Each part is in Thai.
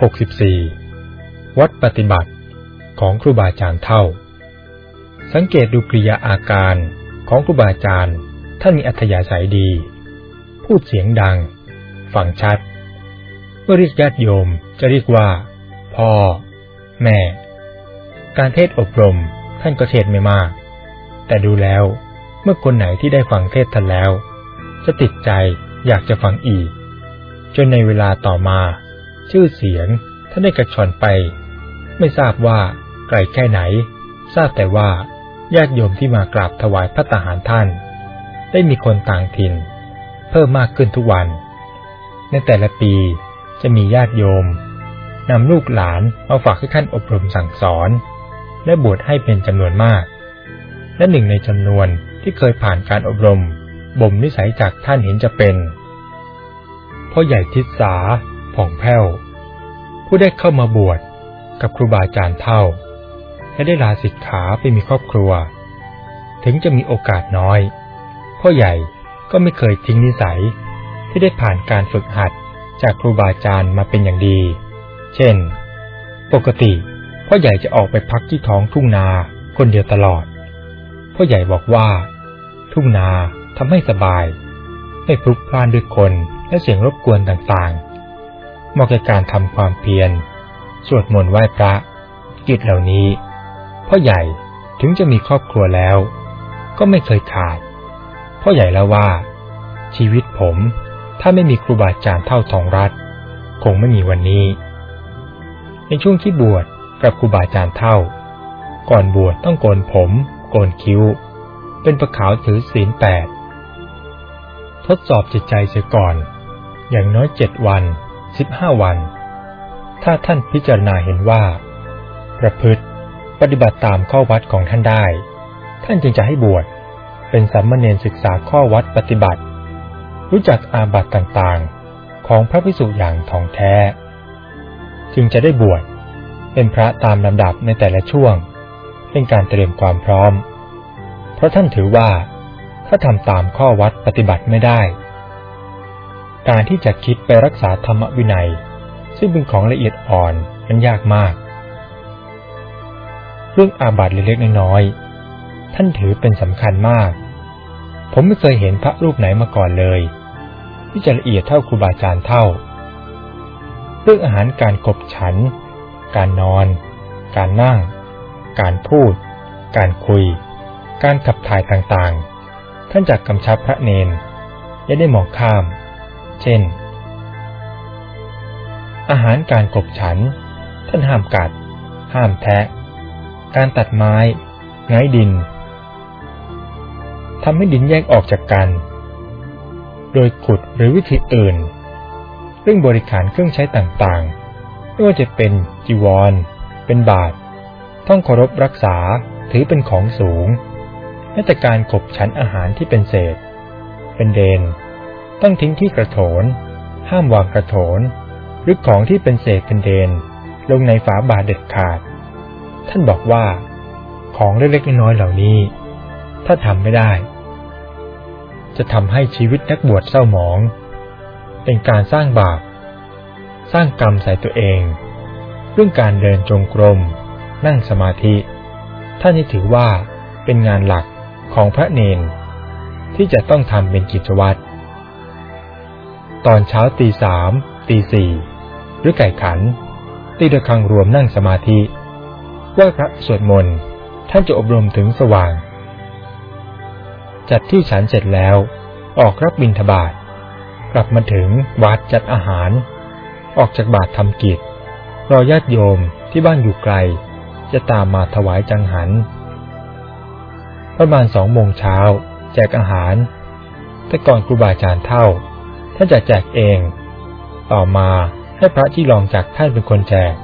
64 วัดปฏิบัติของครูบาอาจารย์เท่า สังเกตดูกริยาอาการของครูบาอาจารย์ ท่านมีอัธยาศัยดี พูดเสียงดัง ฟังชัด เมื่อเรียกญาติโยมจะเรียกว่า พ่อ แม่ การเทศอบรมท่านก็เทศไม่มาก แต่ดูแล้วเมื่อคนไหนที่ได้ฟังเทศท่านแล้ว จะติดใจอยากจะฟังอีก จนในเวลาต่อมา ชื่อเสียงท่านได้กระชอนไป ไม่ทราบว่าไกลแค่ไหน ทราบแต่ว่าญาติโยมที่มากราบถวายพระตาหารท่าน ได้มีคนต่างถิ่น เพิ่มมากขึ้นทุกวัน ในแต่ละปีจะมีญาติโยมนำลูกหลานมาฝากให้ท่านอบรมสั่งสอน และบวชให้เป็นจำนวนมาก และหนึ่งในจำนวนที่เคยผ่านการอบรมบ่มนิสัยจากท่านเห็นจะเป็นพ่อใหญ่ทิศสา ผ่องแผ้ว ผู้ได้เข้ามาบวชกับครูบาอาจารย์เท่า และได้ลาสิกขาไปมีครอบครัว ถึงจะมีโอกาสน้อย พ่อใหญ่ก็ไม่เคยทิ้งนิสัย ที่ได้ผ่านการฝึกหัดจากครูบาอาจารย์มาเป็นอย่างดี เช่น ปกติพ่อใหญ่จะออกไปพักที่ท้องทุ่งนาคนเดียวตลอด พ่อใหญ่บอกว่า ทุ่งนาทำให้สบาย ไม่พลุกพล่านด้วยคนและเสียงรบกวนต่างๆ เหมาะแก่การทำความเพียร สวดมนต์ไหว้พระ กิจเหล่านี้พ่อใหญ่ถึงจะมีครอบครัวแล้ว ก็ไม่เคยขาด พ่อใหญ่แล้วว่า ชีวิตผมถ้าไม่มีครูบาอาจารย์เท่าทองรัฐคงไม่มีวันนี้ ในช่วงที่บวชกับครูบาอาจารย์เท่า ก่อนบวชต้องโกนผม โกนคิ้ว เป็นประขาวถือศีลแปดทดสอบจิตใจเสียก่อน อย่างน้อยเจ็ดวัน สิบห้าวัน ถ้าท่านพิจารณาเห็นว่า ประพฤติปฏิบัติตามข้อวัดของท่านได้ ท่านจึงจะให้บวชเป็นสัมมเนรศึกษาข้อวัดปฏิบัติ รู้จักอาบัติต่างๆ ของพระพิสุอย่างท่องแท้ จึงจะได้บวชเป็นพระตามลำดับในแต่ละช่วง เป็นการเตรียมความพร้อม เพราะท่านถือว่า ถ้าทำตามข้อวัดปฏิบัติไม่ได้ การที่จะคิดไปรักษาธรรมวินัย ซึ่งเป็นของละเอียดอ่อนมันยากมาก เรื่องอาบัติเล็กๆน้อยๆท่านถือเป็นสำคัญมาก ผมไม่เคยเห็นพระรูปไหนมาก่อนเลย ที่จะละเอียดเท่าครูบาอาจารย์เท่า เรื่องอาหารการกบฉัน การนอน การนั่ง การพูด การคุย การขับถ่ายต่างๆ ท่านจักกำชับพระเนนอย่าได้มองข้าม เช่น อาหารการกบฉัน ท่านห้ามกัด ห้ามแทะ การตัดไม้ไง้ดินทำให้ดินแยกออกจากกัน โดยขุดหรือวิธีอื่น เรื่องบริการเครื่องใช้ต่างๆ ไม่ว่าจะเป็นจีวร เป็นบาท ต้องเคารพรักษาถือเป็นของสูงแม้แต่การขบฉันอาหารที่เป็นเศษ เป็นเดน ต้องทิ้งที่กระโถน ห้ามวางกระโถน หรือของที่เป็นเศษเป็นเดน ลงในฝาบาทเด็ดขาด ท่านบอกว่า ของเล็กๆน้อยๆเหล่านี้ ถ้าทำไม่ได้ จะทำให้ชีวิตนักบวชเศร้าหมอง เป็นการสร้างบาป สร้างกรรมใส่ตัวเอง เรื่องการเดินจงกรม นั่งสมาธิ ท่านนี่ถือว่าเป็นงานหลักของพระเนนที่จะต้องทำเป็นกิจวัตร ตอนเช้าตีสามตีสี่หรือไก่ขัน ตีระฆังรวมนั่งสมาธิไหว้พระสวดมนต์ท่านจะอบรมถึงสว่าง จัดที่ฉันเสร็จแล้ว ออกรับบิณฑบาตกลับมาถึงวัดจัดอาหาร ออกจากบาททำกิจ รอญาติโยมที่บ้านอยู่ไกล จะตามมาถวายจังหัน ประมาณสองโมงเช้า แจกอาหาร แต่ก่อนครูบาอาจารย์เท่า ท่านจะแจกเอง ต่อมาให้พระที่รองจากท่านเป็นคนแจก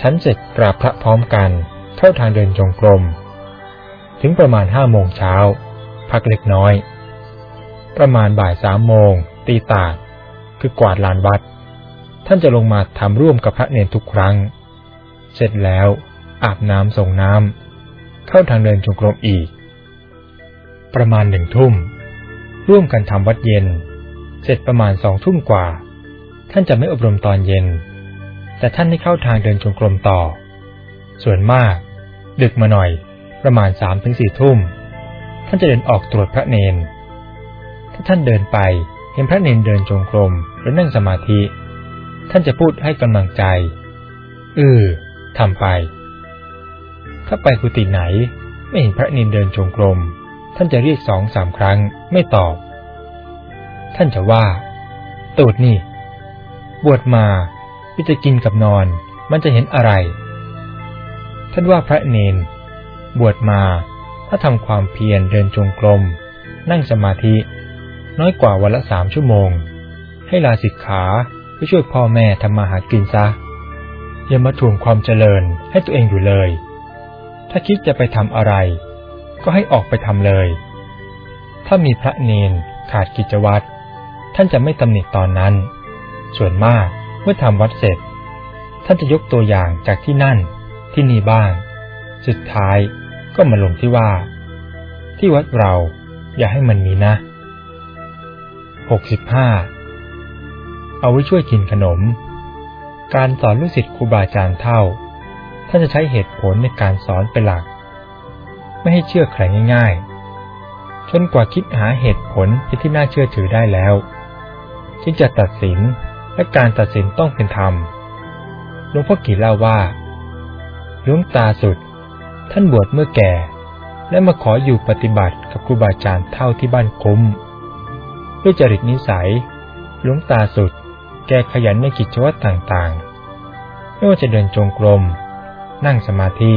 ฉันเสร็จกราบพระพร้อมกัน เข้าทางเดินจงกรม ถึงประมาณห้าโมงเช้า พักเล็กน้อย ประมาณบ่ายสามโมง ตีตาดคือกวาดลานวัด ท่านจะลงมาทำร่วมกับพระเนรทุกครั้ง เสร็จแล้วอาบน้ำส่งน้ำเข้าทางเดินจงกรมอีก ประมาณหนึ่งทุ่ม ร่วมกันทำวัดเย็น เสร็จประมาณสองทุ่มกว่า ท่านจะไม่อบรมตอนเย็น แต่ท่านให้เข้าทางเดินจงกรมต่อ ส่วนมาก ดึกมาหน่อย ประมาณสามถึงสี่ทุ่ม ท่านจะเดินออกตรวจพระเนน ถ้าท่านเดินไปเห็นพระเนนเดินจงกรมหรือนั่งสมาธิ ท่านจะพูดให้กำลังใจเออทำไป ถ้าไปกุฏิไหนไม่เห็นพระเนนเดินจงกรม ท่านจะเรียกสองสามครั้งไม่ตอบ ท่านจะว่า ตูดนี่ บวชมาพิจะกินกับนอนมันจะเห็นอะไร ท่านว่าพระเนน บวชมา ถ้าทำความเพียรเดินจงกรมนั่งสมาธิ น้อยกว่าวันละสามชั่วโมง ให้ลาสิกขาไปช่วยพ่อแม่ทำมาหากินซะอย่ามาถ่วงความเจริญให้ตัวเองอยู่เลย ถ้าคิดจะไปทำอะไร ก็ให้ออกไปทำเลย ถ้ามีพระเนนขาดกิจวัตรท่านจะไม่ตำหนิตอนนั้น ส่วนมากเมื่อทำวัดเสร็จ ท่านจะยกตัวอย่างจากที่นั่นที่นี่บ้าง สุดท้ายก็มาลงที่ว่า ที่วัดเราอย่าให้มันมีนะหกสิบห้าเอาไว้ช่วยกินขนม การสอนลูกศิษย์ครูบาอาจารย์เท่า ท่านจะใช้เหตุผลในการสอนเป็นหลัก ไม่ให้เชื่อใครง่าย ๆ จนกว่าคิดหาเหตุผลที่น่าเชื่อถือได้แล้ว จึงจะตัดสินและการตัดสินต้องเป็นธรรมหลวงพ่อกี่เล่าว่าหลวงตาสุด ท่านบวชเมื่อแก่ และมาขออยู่ปฏิบัติกับครูบาอาจารย์เท่าที่บ้านคุ้มด้วยจริตนิสัยหลวงตาสุด แกขยันในกิจวัตรต่างๆ ไม่ว่าจะเดินจงกรม นั่งสมาธิ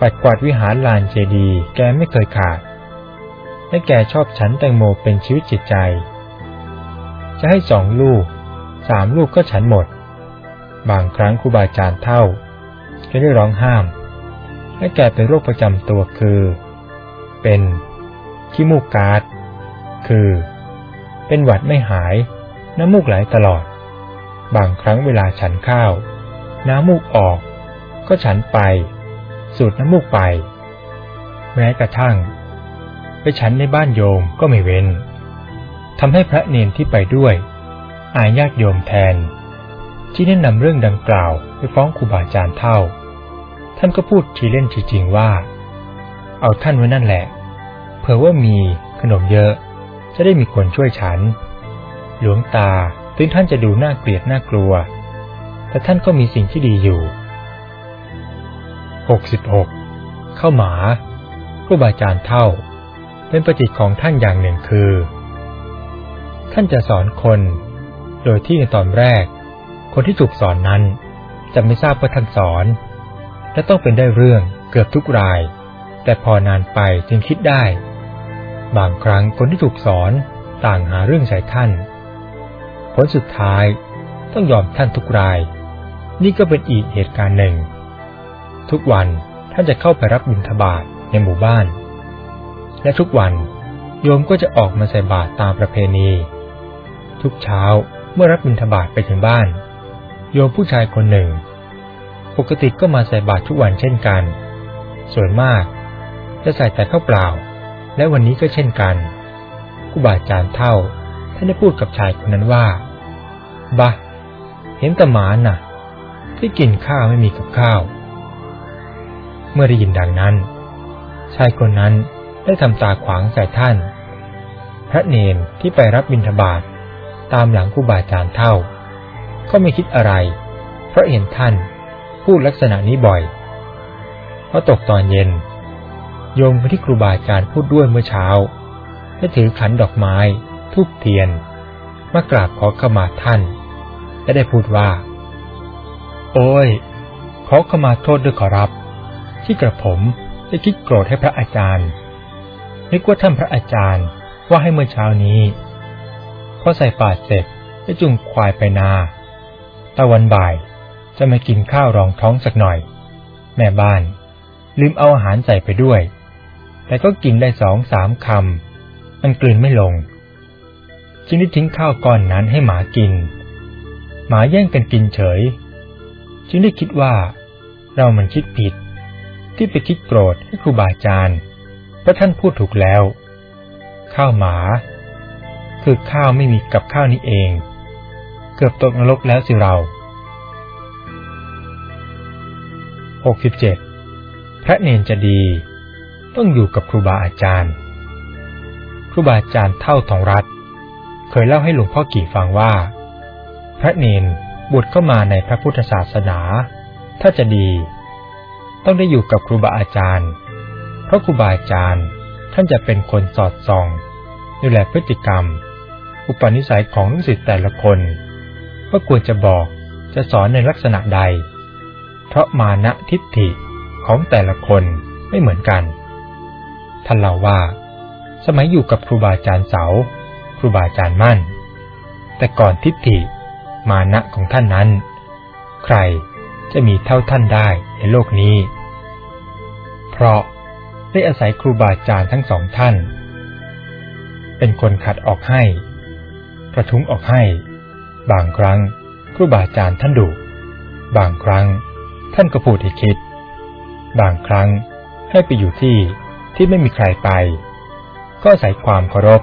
ปัดกวาดวิหารลานเจดี แกไม่เคยขาด และแกชอบฉันแตงโมเป็นชีวิตจิตใจ จะให้สองลูก สามลูกก็ฉันหมด บางครั้งครูบาอาจารย์เท่าก็ได้ร้องห้าม และแกเป็นโรคประจำตัวคือ เป็นขี้มูกกาดคือ เป็นหวัดไม่หาย น้ำมูกไหลตลอด บางครั้งเวลาฉันข้าว น้ำมูกออก ก็ฉันไป สูดน้ำมูกไป แม้กระทั่ง ไปฉันในบ้านโยมก็ไม่เว้นทำให้พระเนนที่ไปด้วย อายญาติโยมแทน ที่แนะนำเรื่องดังกล่าวไปฟ้องครูบาอาจารย์เท่า ท่านก็พูดทีเล่นทีจริงว่า เอาท่านไว้นั่นแหละ เผื่อว่ามีขนมเยอะ จะได้มีคนช่วยฉัน หลวงตาถึงท่านจะดูน่าเกลียดน่ากลัว แต่ท่านก็มีสิ่งที่ดีอยู่ 66. เข้าหมาครูบาอาจารย์เท่า เป็นปฏิของท่านอย่างหนึ่งคือ ท่านจะสอนคน โดยที่ในตอนแรก คนที่ถูกสอนนั้น จะไม่ทราบว่าท่านสอน และต้องเป็นได้เรื่องเกือบทุกราย แต่พอนานไปจึงคิดได้ บางครั้งคนที่ถูกสอนต่างหาเรื่องใส่ท่าน ผลสุดท้ายต้องยอมท่านทุกราย นี่ก็เป็นอีกเหตุการณ์หนึ่ง ทุกวันท่านจะเข้าไปรับบิณฑบาตในหมู่บ้าน และทุกวันโยมก็จะออกมาใส่บาตรตามประเพณี ทุกเช้าเมื่อรับบิณฑบาตไปถึงบ้าน โยมผู้ชายคนหนึ่ง ปกติก็มาใส่บาตรทุกวันเช่นกัน ส่วนมาก จะใส่แต่ข้าวเปล่า และวันนี้ก็เช่นกันครูบาอาจารย์เท่าท่านได้พูดกับชายคนนั้นว่าบะเห็นตะหมาน่ะ ที่กินข้าวไม่มีกับข้าว เมื่อได้ยินดังนั้น ชายคนนั้นได้ทำตาขวางใส่ท่าน พระเนนที่ไปรับบิณฑบาตตามหลังครูบาอาจารย์เท่า ก็ไม่คิดอะไร เพราะเห็นท่านพูดลักษณะนี้บ่อยพอตกตอนเย็น โยมที่ครูบาอาจารย์พูดด้วยเมื่อเช้าได้ถือขันดอกไม้ทูบเทียน มากราบขอขมาท่าน และได้พูดว่า โอ้ย ขอขมาโทษด้วยขอรับ ที่กระผมได้คิดโกรธให้พระอาจารย์นึกว่าท่านพระอาจารย์ว่าให้เมื่อเช้านี้พอใส่บาตรเสร็จได้จุงควายไปนาตะวันบ่ายจะมากินข้าวรองท้องสักหน่อย แม่บ้าน ลืมเอาอาหารใส่ไปด้วย แต่ก็กินได้สองสามคำมันกลืนไม่ลงจึงได้ทิ้งข้าวก้อนนั้นให้หมากิน หมาแย่งกันกินเฉย จึงได้คิดว่า เรามันคิดผิด ที่ไปคิดโกรธให้ครูบาอาจารย์พระท่านพูดถูกแล้ว ข้าวหมา คือข้าวไม่มีกับข้าวนี้เอง เกือบตกนรกแล้วสิเราหกสิบเจ็ดพระเนนจะดี ต้องอยู่กับครูบาอาจารย์ ครูบาอาจารย์เท่าทองรัฐ เคยเล่าให้หลวงพ่อกี่ฟังว่า พระเนนบวชเข้ามาในพระพุทธศาสนา ถ้าจะดี ต้องได้อยู่กับครูบาอาจารย์ เพราะครูบาอาจารย์ท่านจะเป็นคนสอดส่อง ดูแลพฤติกรรม อุปนิสัยของลูกศิษย์แต่ละคน ว่าควรจะบอกจะสอนในลักษณะใด เพราะมานะทิฏฐิของแต่ละคนไม่เหมือนกัน ท่านเล่าว่า สมัยอยู่กับครูบาอาจารย์เสา ครูบาอาจารย์มั่น แต่ก่อนทิฏฐิมานะของท่านนั้น ใคร จะมีเท่าท่านได้ในโลกนี้ เพราะได้อาศัยครูบาอาจารย์ทั้งสองท่าน เป็นคนขัดออกให้ กระทุ้งออกให้ บางครั้งครูบาอาจารย์ท่านดุบางครั้งท่านก็พูดให้คิด บางครั้งให้ไปอยู่ที่ที่ไม่มีใครไป ก็อาศัยความเคารพ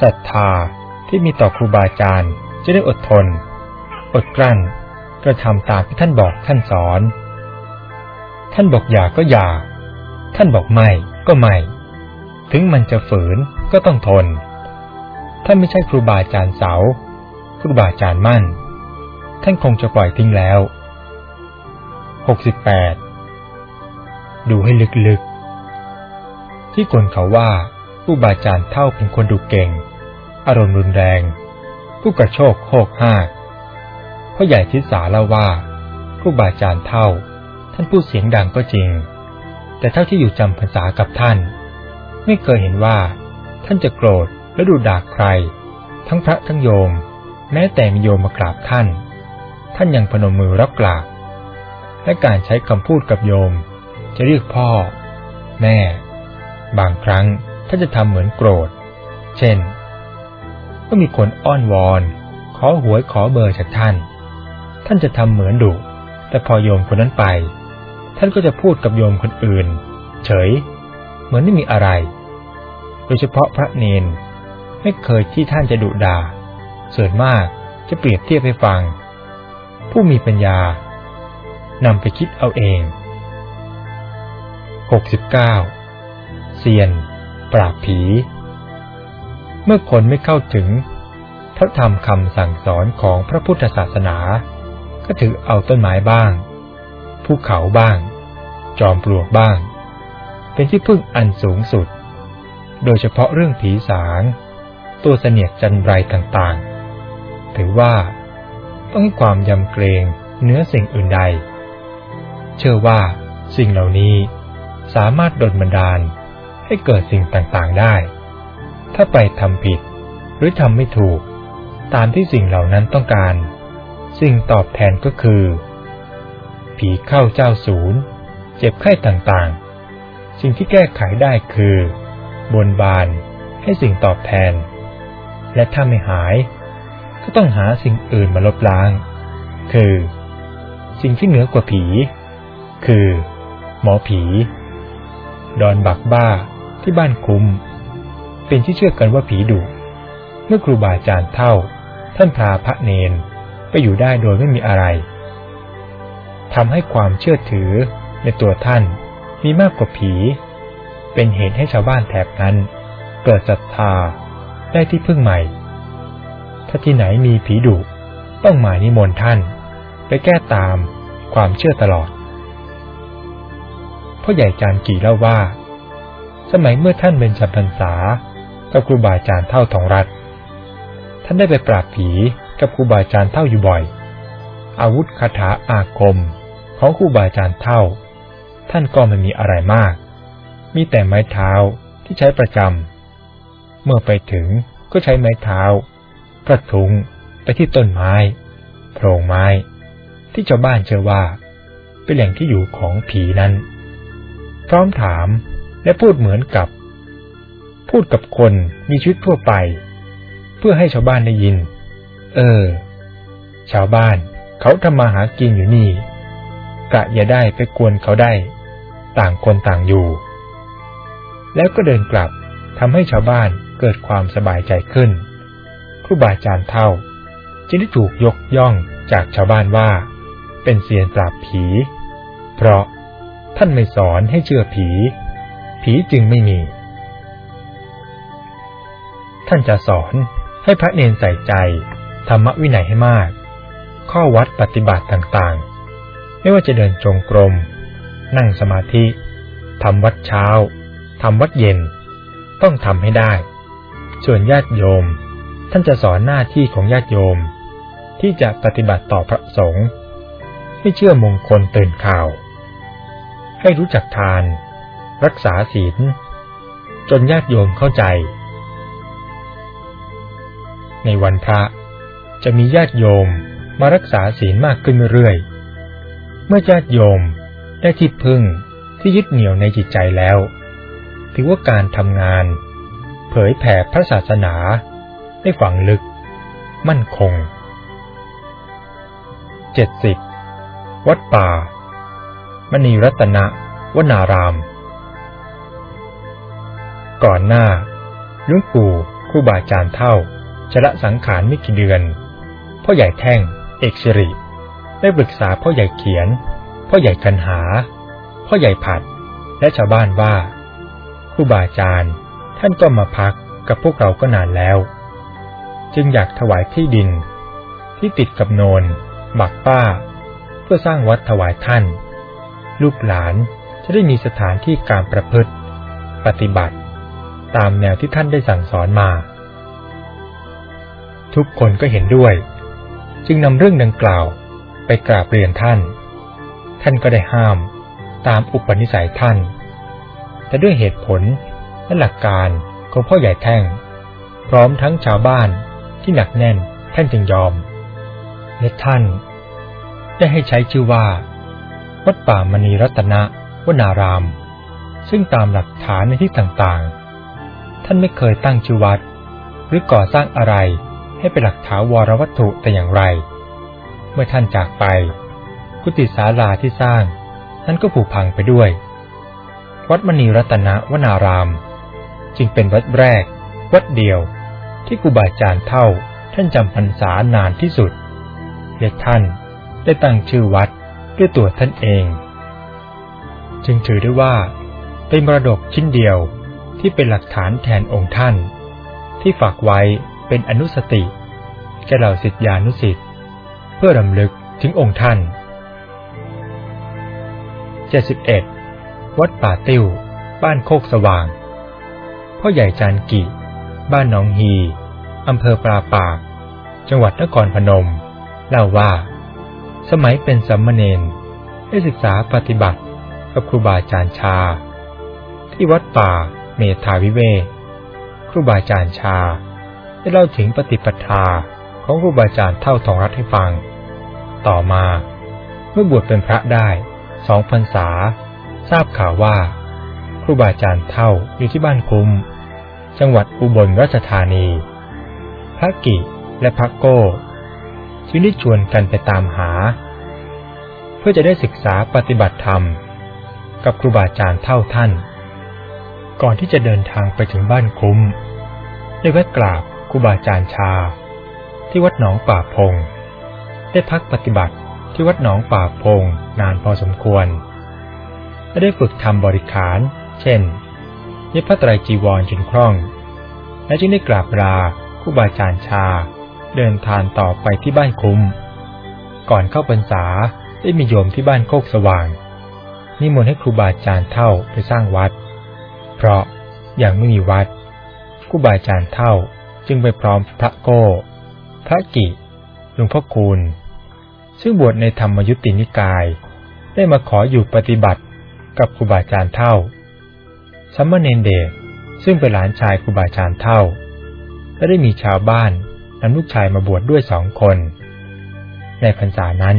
ศรัทธาที่มีต่อครูบาอาจารย์จะได้อดทน อดกลั้น กระทำตามที่ท่านบอกท่านสอน ท่านบอกอย่าก็อย่า ท่านบอกไม่ก็ไม่ ถึงมันจะฝืนก็ต้องทนท่านไม่ใช่ครูบาอาจารย์เสา ครูบาอาจารย์มั่น ท่านคงจะปล่อยทิ้งแล้วหกสิบแปดดูให้ลึกๆ ที่คนเขาว่าผู้บาอาจารย์เท่าเป็นคนดุเก่ง อารมณ์รุนแรง ผู้กระโชกโคกห้าก พ่อใหญ่ทิสาเล่าว่าผู้บาอาจารย์เท่า ท่านพูดเสียงดังก็จริง แต่เท่าที่อยู่จำพรรษากับท่าน ไม่เคยเห็นว่า ท่านจะโกรธและดูด่าใคร ทั้งพระทั้งโยม แม้แต่มีโยมมากราบท่าน ท่านยังพนมมือรับกราบ และการใช้คำพูดกับโยม จะเรียกพ่อ แม่ บางครั้งท่านจะทำเหมือนโกรธ เช่น ก็มีคนอ้อนวอน ขอหวยขอเบอร์จากท่าน ท่านจะทำเหมือนดุแต่พอโยมคนนั้นไป ท่านก็จะพูดกับโยมคนอื่น เฉย เหมือนไม่มีอะไร โดยเฉพาะพระเนน ไม่เคยที่ท่านจะดุด่าส่วนมากจะเปรียบเทียบให้ฟัง ผู้มีปัญญานำไปคิดเอาเอง 69. เซียน ปราบผี เมื่อคนไม่เข้าถึงพระธรรมคำสั่งสอนของพระพุทธศาสนา ก็ถือเอาต้นไม้บ้าง ภูเขาบ้าง จอมปลวกบ้าง เป็นที่พึ่งอันสูงสุด โดยเฉพาะเรื่องผีสาง ตัวเสนียดจันไรต่างๆ ถือว่าต้องให้ความยำเกรงเนื้อสิ่งอื่นใด เชื่อว่าสิ่งเหล่านี้สามารถดลบันดาลให้เกิดสิ่งต่างๆได้ ถ้าไปทำผิดหรือทำไม่ถูก ตามที่สิ่งเหล่านั้นต้องการ สิ่งตอบแทนก็คือ ผีเข้าเจ้าศูนย์ เจ็บไข้ต่างๆ สิ่งที่แก้ไขได้คือ บนบานให้สิ่งตอบแทน และถ้าไม่หาย ก็ต้องหาสิ่งอื่นมาลบล้าง คือ สิ่งที่เหนือกว่าผี คือ หมอผี ดอนบักบ้าที่บ้านคุ้มเป็นที่เชื่อกันว่าผีดุเมื่อครูบาอาจารย์เท่า ท่านพาพระเนน ไปอยู่ได้โดยไม่มีอะไรทำให้ความเชื่อถือในตัวท่านมีมากกว่าผี เป็นเหตุให้ชาวบ้านแถบนั้น เกิดศรัทธาได้ที่พึ่งใหม่ ถ้าที่ไหนมีผีดุต้องหมายนิมนต์ท่าน ไปแก้ตามความเชื่อตลอดพ่อใหญ่จานกี่เล่าว่า สมัยเมื่อท่านเป็นชัพรรษากับครูบาอาจารย์เท่าทองรัฐ ท่านได้ไปปราบผี กับครูบาอาจารย์เท่าอยู่บ่อย อาวุธคาถาอาคมของครูบาอาจารย์เท่า ท่านก็ไม่มีอะไรมาก มีแต่ไม้เท้าที่ใช้ประจำ เมื่อไปถึงก็ใช้ไม้เท้ากระทุงไปที่ต้นไม้ โพรงไม้ ที่ชาวบ้านเชื่อว่า เป็นแหล่งที่อยู่ของผีนั้น พร้อมถามและพูดเหมือนกับ พูดกับคนมีชีวิตทั่วไป เพื่อให้ชาวบ้านได้ยิน เออ ชาวบ้าน เขาทำมาหากินอยู่นี่ กะอย่าได้ไปกวนเขาได้ ต่างคนต่างอยู่ แล้วก็เดินกลับทำให้ชาวบ้านเกิดความสบายใจขึ้นครูบาอาจารย์เท่าจึงได้ถูกยกย่องจากชาวบ้านว่า เป็นเซียนปราบผี เพราะท่านไม่สอนให้เชื่อผี ผีจึงไม่มี ท่านจะสอนให้พระเนนใส่ใจ ธรรมวินัยให้มาก ข้อวัดปฏิบัติต่างๆ ไม่ว่าจะเดินจงกรม นั่งสมาธิ ทำวัดเช้า ทำวัดเย็น ต้องทำให้ได้ ส่วนญาติโยม ท่านจะสอนหน้าที่ของญาติโยม ที่จะปฏิบัติต่อพระสงฆ์ให้เชื่อมงคลตื่นข่าว ให้รู้จักทาน รักษาศีล จนญาติโยมเข้าใจ ในวันพระ จะมีญาติโยมมารักษาศีลมากขึ้นเรื่อยๆ เมื่อญาติโยมได้ที่พึ่งที่ยึดเหนี่ยวในจิตใจแล้ว ถือว่าการทำงาน เผยแผ่พระศาสนาได้ฝังลึก มั่นคง 70. วัดป่า มณีรัตนะวนาราม ก่อนหน้าลุงปู่ครูบาอาจารย์เท่าจะละสังขารไม่กี่เดือน พ่อใหญ่แท่ง เอกสิริได้ปรึกษาพ่อใหญ่เขียน พ่อใหญ่กันหา พ่อใหญ่ผัด และชาวบ้านว่าครูบาอาจารย์ ท่านก็มาพักกับพวกเราก็นานแล้ว จึงอยากถวายที่ดิน ที่ติดกับโนนบักป้า เพื่อสร้างวัดถวายท่าน ลูกหลานจะได้มีสถานที่การประพฤติ ปฏิบัติ ตามแนวที่ท่านได้สั่งสอนมา ทุกคนก็เห็นด้วย จึงนำเรื่องดังกล่าวไปกราบเรียนท่าน ท่านก็ได้ห้ามตามอุปนิสัยท่าน แต่ด้วยเหตุผลและหลักการของพ่อใหญ่แท่ง พร้อมทั้งชาวบ้านที่หนักแน่นท่านจึงยอม และท่าน ได้ให้ใช้ชื่อว่า วัดป่ามณีรัตนะวนาราม ซึ่งตามหลักฐานในที่ต่างๆ ท่านไม่เคยตั้งชื่อวัด หรือก่อสร้างอะไร ให้เป็นหลักถาวรวัตถุแต่อย่างไร เมื่อท่านจากไป กุฏิศาลาที่สร้างนั้นก็ผุพังไปด้วย วัดมณีรัตนวนาราม จึงเป็นวัดแรก วัดเดียว ที่ครูบาอาจารย์เท่าท่านจำพรรษานานที่สุดและท่านได้ตั้งชื่อวัดด้วยตัวท่านเอง จึงถือได้ว่าเป็นมรดกชิ้นเดียวที่เป็นหลักฐานแทนองค์ท่าน ที่ฝากไว้ เป็นอนุสติ แก่เหล่าศิษยานุสิษย์เพื่อรำลึกถึงองค์ท่าน 71. วัดป่าติ้ว บ้านโคกสว่าง พ่อใหญ่จานกิ บ้านหนองฮี อำเภอปราปาก จังหวัดนครพนม เล่าว่า สมัยเป็นสัมมเนนได้ศึกษาปฏิบัติกับครูบาอาจารย์ชา ที่วัดป่าเมธาวิเวครูบาอาจารย์ชา ได้เล่าถึงปฏิปทาของครูบาอาจารย์เท่าทองรัฐให้ฟัง ต่อมา เมื่อบวชเป็นพระได้สองพรรษา ทราบข่าวว่า ครูบาอาจารย์เท่าอยู่ที่บ้านคุ้ม จังหวัดอุบลราชธานี พระกิและพระโก้จึงได้ชวนกันไปตามหา เพื่อจะได้ศึกษาปฏิบัติธรรม กับครูบาอาจารย์เท่าท่าน ก่อนที่จะเดินทางไปถึงบ้านคุ้มได้แวะกราบ รูบาอาจารย์ชา ที่วัดหนองป่าพง ได้พักปฏิบัติที่วัดหนองป่าพงนานพอสมควร และได้ฝึกทำบริขาร เช่นเย็บผ้าไตรจีวรจนคล่อง และจึงได้กราบลาผู้บาอาจารย์ชา เดินทางต่อไปที่บ้านคุ้ม ก่อนเข้าพรรษาได้มีโยมที่บ้านโคกสว่าง นิมนต์ให้ครูบาอาจารย์เท่าไปสร้างวัด เพราะยังไม่มีวัดครูบาอาจารย์เท่า จึงไปพร้อมพระโก้ พระกิหลวงพ่อคูณ ซึ่งบวชในธรรมยุตินิกาย ได้มาขออยู่ปฏิบัติกับครูบาอาจารย์เท่าสัมมาเนนเดชซึ่งเป็นหลานชายครูบาอาจารย์เท่า และได้มีชาวบ้านนำลูกชายมาบวชดด้วยสองคน ในพรรษานั้น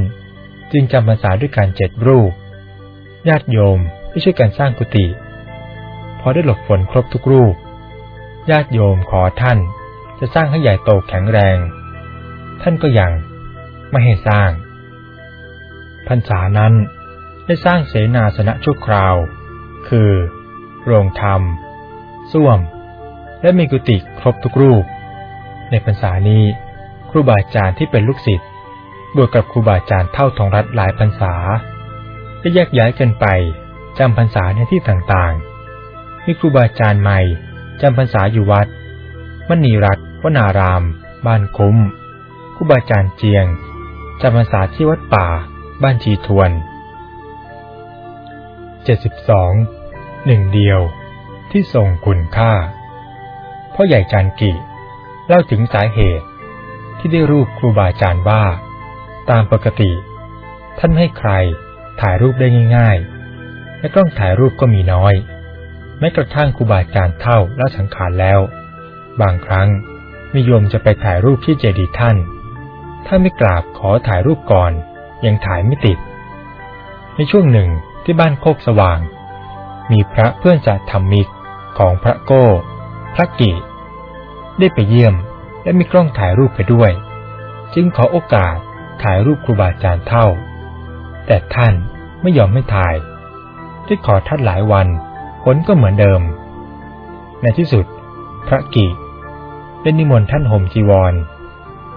จึงจำพรรษาด้วยการเจ็ดรูป ญาติโยมที่ช่วยกันสร้างกุฏิพอได้หลบฝนครบทุกรูป ญาติโยมขอท่าน จะสร้างให้ใหญ่โตแข็งแรง ท่านก็ยังไม่ให้สร้าง พรรษานั้นได้สร้างเสนาสนะชั่วคราว คือ โรงธรรม ส้วม และมีกุฏิครบทุกรูป ในพรรษานี้ครูบาอาจารย์ที่เป็นลูกศิษย์บวกกับครูบาอาจารย์เท่าทองรัฐหลายพรรษาได้แยกย้ายกันไปจำพรรษาในที่ต่างๆ มีครูบาอาจารย์ใหม่จำพรรษาอยู่วัด มณีรัตน์วนาราม บ้านคุ้มครูบาอาจารย์เจียงจำพรรษาที่วัดป่า บ้านชีทวนเจ็ดสิบสองหนึ่งเดียว ที่ทรงคุณค่า พ่อใหญ่จานกิเล่าถึงสาเหตุ ที่ได้รูปครูบาอาจารย์ว่า ตามปกติ ท่านไม่ให้ใครถ่ายรูปได้ง่ายๆ และกล้องถ่ายรูปก็มีน้อย แม้กระทั่งครูบาอาจารย์เท่าและสังขารแล้ว บางครั้งมีโยมจะไปถ่ายรูปที่เจดีย์ท่าน ถ้าไม่กราบขอถ่ายรูปก่อน ยังถ่ายไม่ติด ในช่วงหนึ่งที่บ้านโคกสว่าง มีพระเพื่อนจะทำมิกของพระโก้ พระกิได้ไปเยี่ยมและมีกล้องถ่ายรูปไปด้วย จึงขอโอกาสถ่ายรูปครูบาอาจารย์เท่า แต่ท่านไม่ยอมไม่ถ่าย ที่ขอท่านหลายวันผลก็เหมือนเดิม ในที่สุด พระกิ ได้นิมนต์ท่านห่มจีวร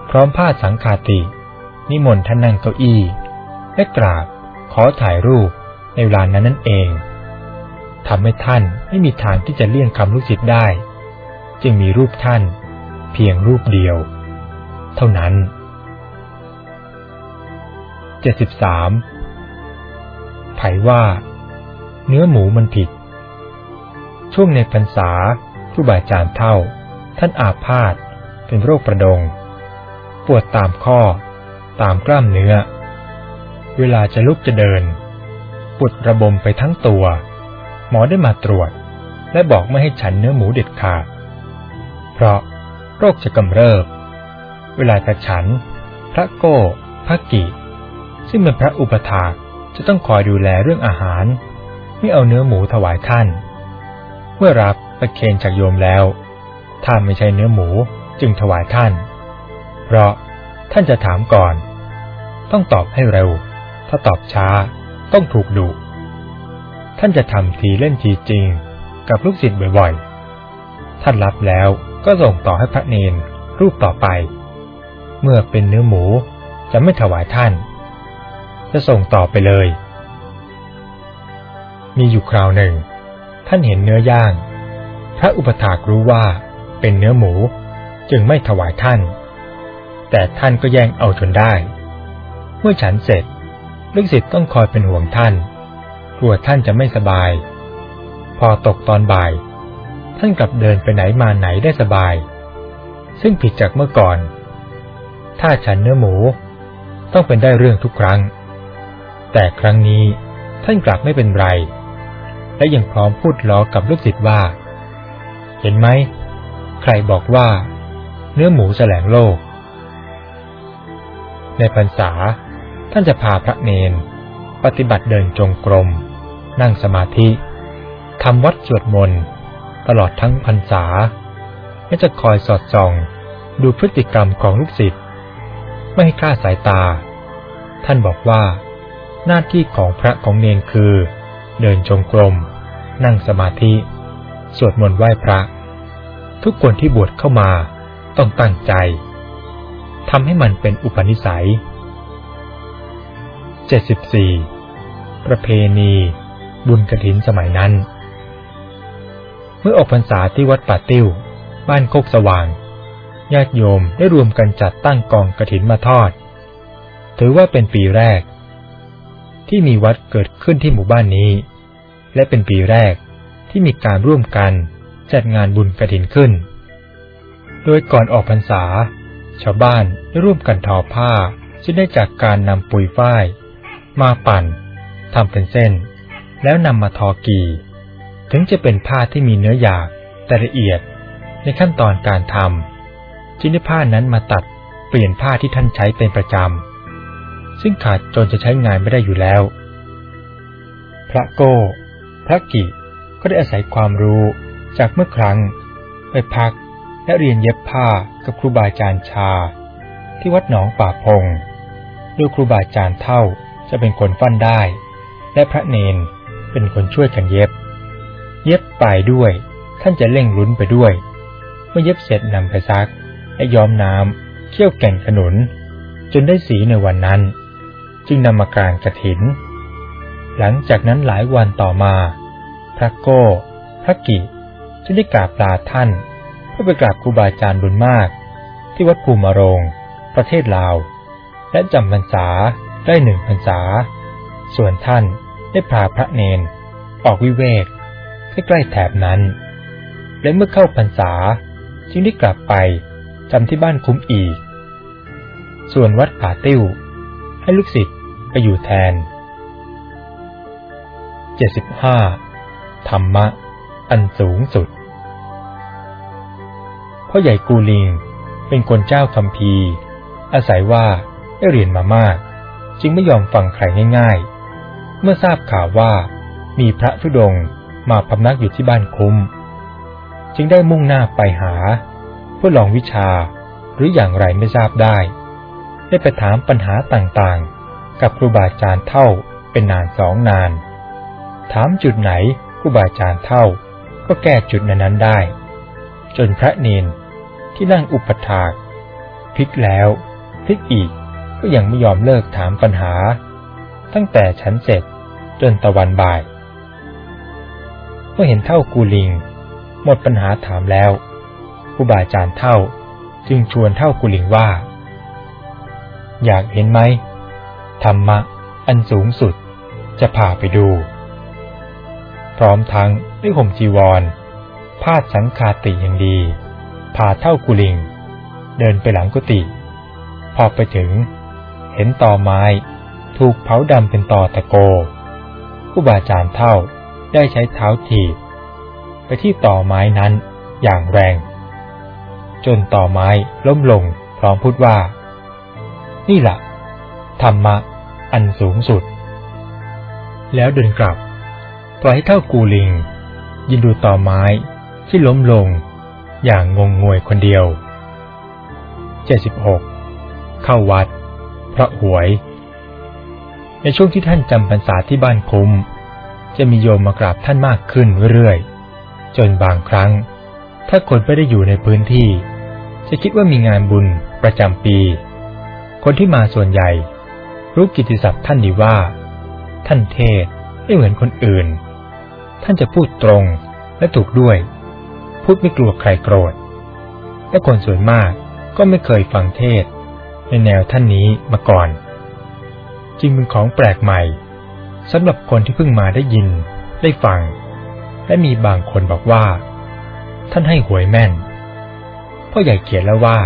พร้อมผ้าสังคาติ นิมนต์ท่านนั่งเก้าอี้ และกราบขอถ่ายรูปในเวลานั้นนั่นเองทำให้ท่านไม่มีทางที่จะเลี่ยงคำลูกศิษย์ได้ จึงมีรูปท่าน เพียงรูปเดียว เท่านั้น 73ไผว่า เนื้อหมูมันผิด ช่วงในพรรษาผู้บาอาจารย์เท่า ท่านอาพาธเป็นโรคประดง ปวดตามข้อ ตามกล้ามเนื้อ เวลาจะลุกจะเดิน ปวดระบมไปทั้งตัว หมอได้มาตรวจ และบอกไม่ให้ฉันเนื้อหมูเด็ดขาด เพราะโรคจะกำเริบ เวลาจะฉัน พระโก้พระกิซึ่งเป็นพระอุปถากจะต้องคอยดูแลเรื่องอาหาร ไม่เอาเนื้อหมูถวายท่าน เมื่อรับประเคนจากโยมแล้ว ถ้าไม่ใช่เนื้อหมูจึงถวายท่าน เพราะท่านจะถามก่อน ต้องตอบให้เร็ว ถ้าตอบช้าต้องถูกดุท่านจะทำทีเล่นทีจริงกับลูกศิษย์บ่อยๆ ท่านรับแล้วก็ส่งต่อให้พระเนนรูปต่อไป เมื่อเป็นเนื้อหมูจะไม่ถวายท่าน จะส่งต่อไปเลย มีอยู่คราวหนึ่ง ท่านเห็นเนื้อย่าง พระอุปถากรู้ว่า เป็นเนื้อหมู จึงไม่ถวายท่าน แต่ท่านก็แย่งเอาจนได้ เมื่อฉันเสร็จลูกศิษย์ต้องคอยเป็นห่วงท่าน กลัวท่านจะไม่สบาย พอตกตอนบ่าย ท่านกลับเดินไปไหนมาไหนได้สบาย ซึ่งผิดจากเมื่อก่อน ถ้าฉันเนื้อหมู ต้องเป็นได้เรื่องทุกครั้ง แต่ครั้งนี้ท่านกลับไม่เป็นไร และยังพร้อมพูดล้อกับลูกศิษย์ว่า เห็นไหม ใครบอกว่า เนื้อหมูแสลงโลก ในพรรษาท่านจะพาพระเนน ปฏิบัติเดินจงกรม นั่งสมาธิทำวัดสวดมนต์ตลอดทั้งพรรษา และจะคอยสอดส่องดูพฤติกรรมของลูกศิษย์ไม่ให้คลาดสายตา ท่านบอกว่า หน้าที่ของพระของเนนคือ เดินจงกรม นั่งสมาธิ สวดมนต์ไหว้พระ ทุกคนที่บวชเข้ามาต้องตั้งใจทำให้มันเป็นอุปนิสัย 74. ประเพณี บุญกระถินสมัยนั้น เมื่อออกพรรษาที่วัดป่าติ้ว บ้านโคกสว่าง ญาติโยมได้รวมกันจัดตั้งกองกระถินมาทอด ถือว่าเป็นปีแรก ที่มีวัดเกิดขึ้นที่หมู่บ้านนี้ และเป็นปีแรกที่มีการร่วมกัน จัดงานบุญกระถินขึ้น โดยก่อนออกพรรษา ชาวบ้านได้ร่วมกันทอผ้าซึ่งได้จากการนำปุ๋ยฝ้าย มาปั่นทำเป็นเส้น แล้วนำมาทอกีถึงจะเป็นผ้าที่มีเนื้อหยาบแต่ละเอียดในขั้นตอนการทำจึงได้ผ้านั้นมาตัดเปลี่ยนผ้าที่ท่านใช้เป็นประจำ ซึ่งขาดจนจะใช้งานไม่ได้อยู่แล้ว พระโก้ พระกิก็ได้อาศัยความรู้ จากเมื่อครั้ง ไปพักและเรียนเย็บผ้ากับครูบาอาจารย์ชา ที่วัดหนองป่าพง โดยครูบาอาจารย์เท่าจะเป็นคนฟันได้ และพระเนนเป็นคนช่วยกันเย็บ เย็บปลายด้วย ท่านจะเร่งลุ้นไปด้วย เมื่อเย็บเสร็จนำไปซัก และย้อมน้ำเขี่ยวแก่งขนุน จนได้สีในวันนั้น จึงนำมากลางกระถิน หลังจากนั้นหลายวันต่อมา พระโก้ พระกิ จึงได้กราบลาท่าน เพื่อไปกราบครูบาอาจารย์บุญมาก ที่วัดภูมิรงประเทศลาว และจำพรรษาได้หนึ่งพรรษา ส่วนท่านได้พาพระเนน ออกวิเวกใกล้ๆแถบนั้น และเมื่อเข้าพรรษาจึงได้กลับไปจำที่บ้านคุ้มอีก ส่วนวัดผาติ้ว ให้ลูกศิษย์ไปอยู่แทน 75. ธรรมะ อันสูงสุด พ่อใหญ่กูลิง เป็นคนเจ้าคำพีอาศัยว่าได้เรียนมามาก จึงไม่ยอมฟังใครง่าย ๆ เมื่อทราบข่าวว่ามีพระธุดงมาพำนักอยู่ที่บ้านคุ้ม จึงได้มุ่งหน้าไปหา เพื่อลองวิชาหรืออย่างไรไม่ทราบได้ ได้ไปถามปัญหาต่างๆ กับครูบาอาจารย์เท่าเป็นนานสองนาน ถามจุดไหนครูบาอาจารย์เท่าก็แก้จุดนั้นๆได้ จนพระเนนที่นั่งอุปถากพลิกแล้วพลิกอีกก็ยังไม่ยอมเลิกถามปัญหา ตั้งแต่ฉันเสร็จจนตะวันบ่าย เมื่อเห็นเท่ากูลิง หมดปัญหาถามแล้วครูบาอาจารย์เท่าจึงชวนเท่ากูลิงว่า อยากเห็นไหมธรรมะอันสูงสุดจะพาไปดู พร้อมทั้งได้ห่มจีวร พาดสังคาติอย่างดี พาเท่ากุลิง เดินไปหลังกุฏิพอไปถึง เห็นตอไม้ ถูกเผาดำเป็นตอตะโกผู้บาอาจารย์เท่าได้ใช้เท้าถีบไปที่ต่อไม้นั้นอย่างแรง จนต่อไม้ล้มลงพร้อมพูดว่า นี่แหละธรรมะ อันสูงสุด แล้วเดินกลับ ปล่อยให้เท่ากูลิง ยินดูต่อไม้ ที่ล้มลงอย่างงงงวยคนเดียว 76. เข้าวัดพระหวย ในช่วงที่ท่านจำพรรษาที่บ้านคุ้ม จะมีโยมมากราบท่านมากขึ้นเรื่อยๆ จนบางครั้ง ถ้าคนไม่ได้อยู่ในพื้นที่ จะคิดว่ามีงานบุญประจำปี คนที่มาส่วนใหญ่ รู้กิติศัพท์ท่านดีว่า ท่านเทศไม่เหมือนคนอื่น ท่านจะพูดตรงและถูกด้วย พูดไม่กลัวใครโกรธ และคนส่วนมากก็ไม่เคยฟังเทศ ในแนวท่านนี้มาก่อน จึงเป็นของแปลกใหม่สำหรับคนที่เพิ่งมาได้ยิน ได้ฟัง และมีบางคนบอกว่า ท่านให้หวยแม่นพ่อใหญ่เขียนแล้วว่า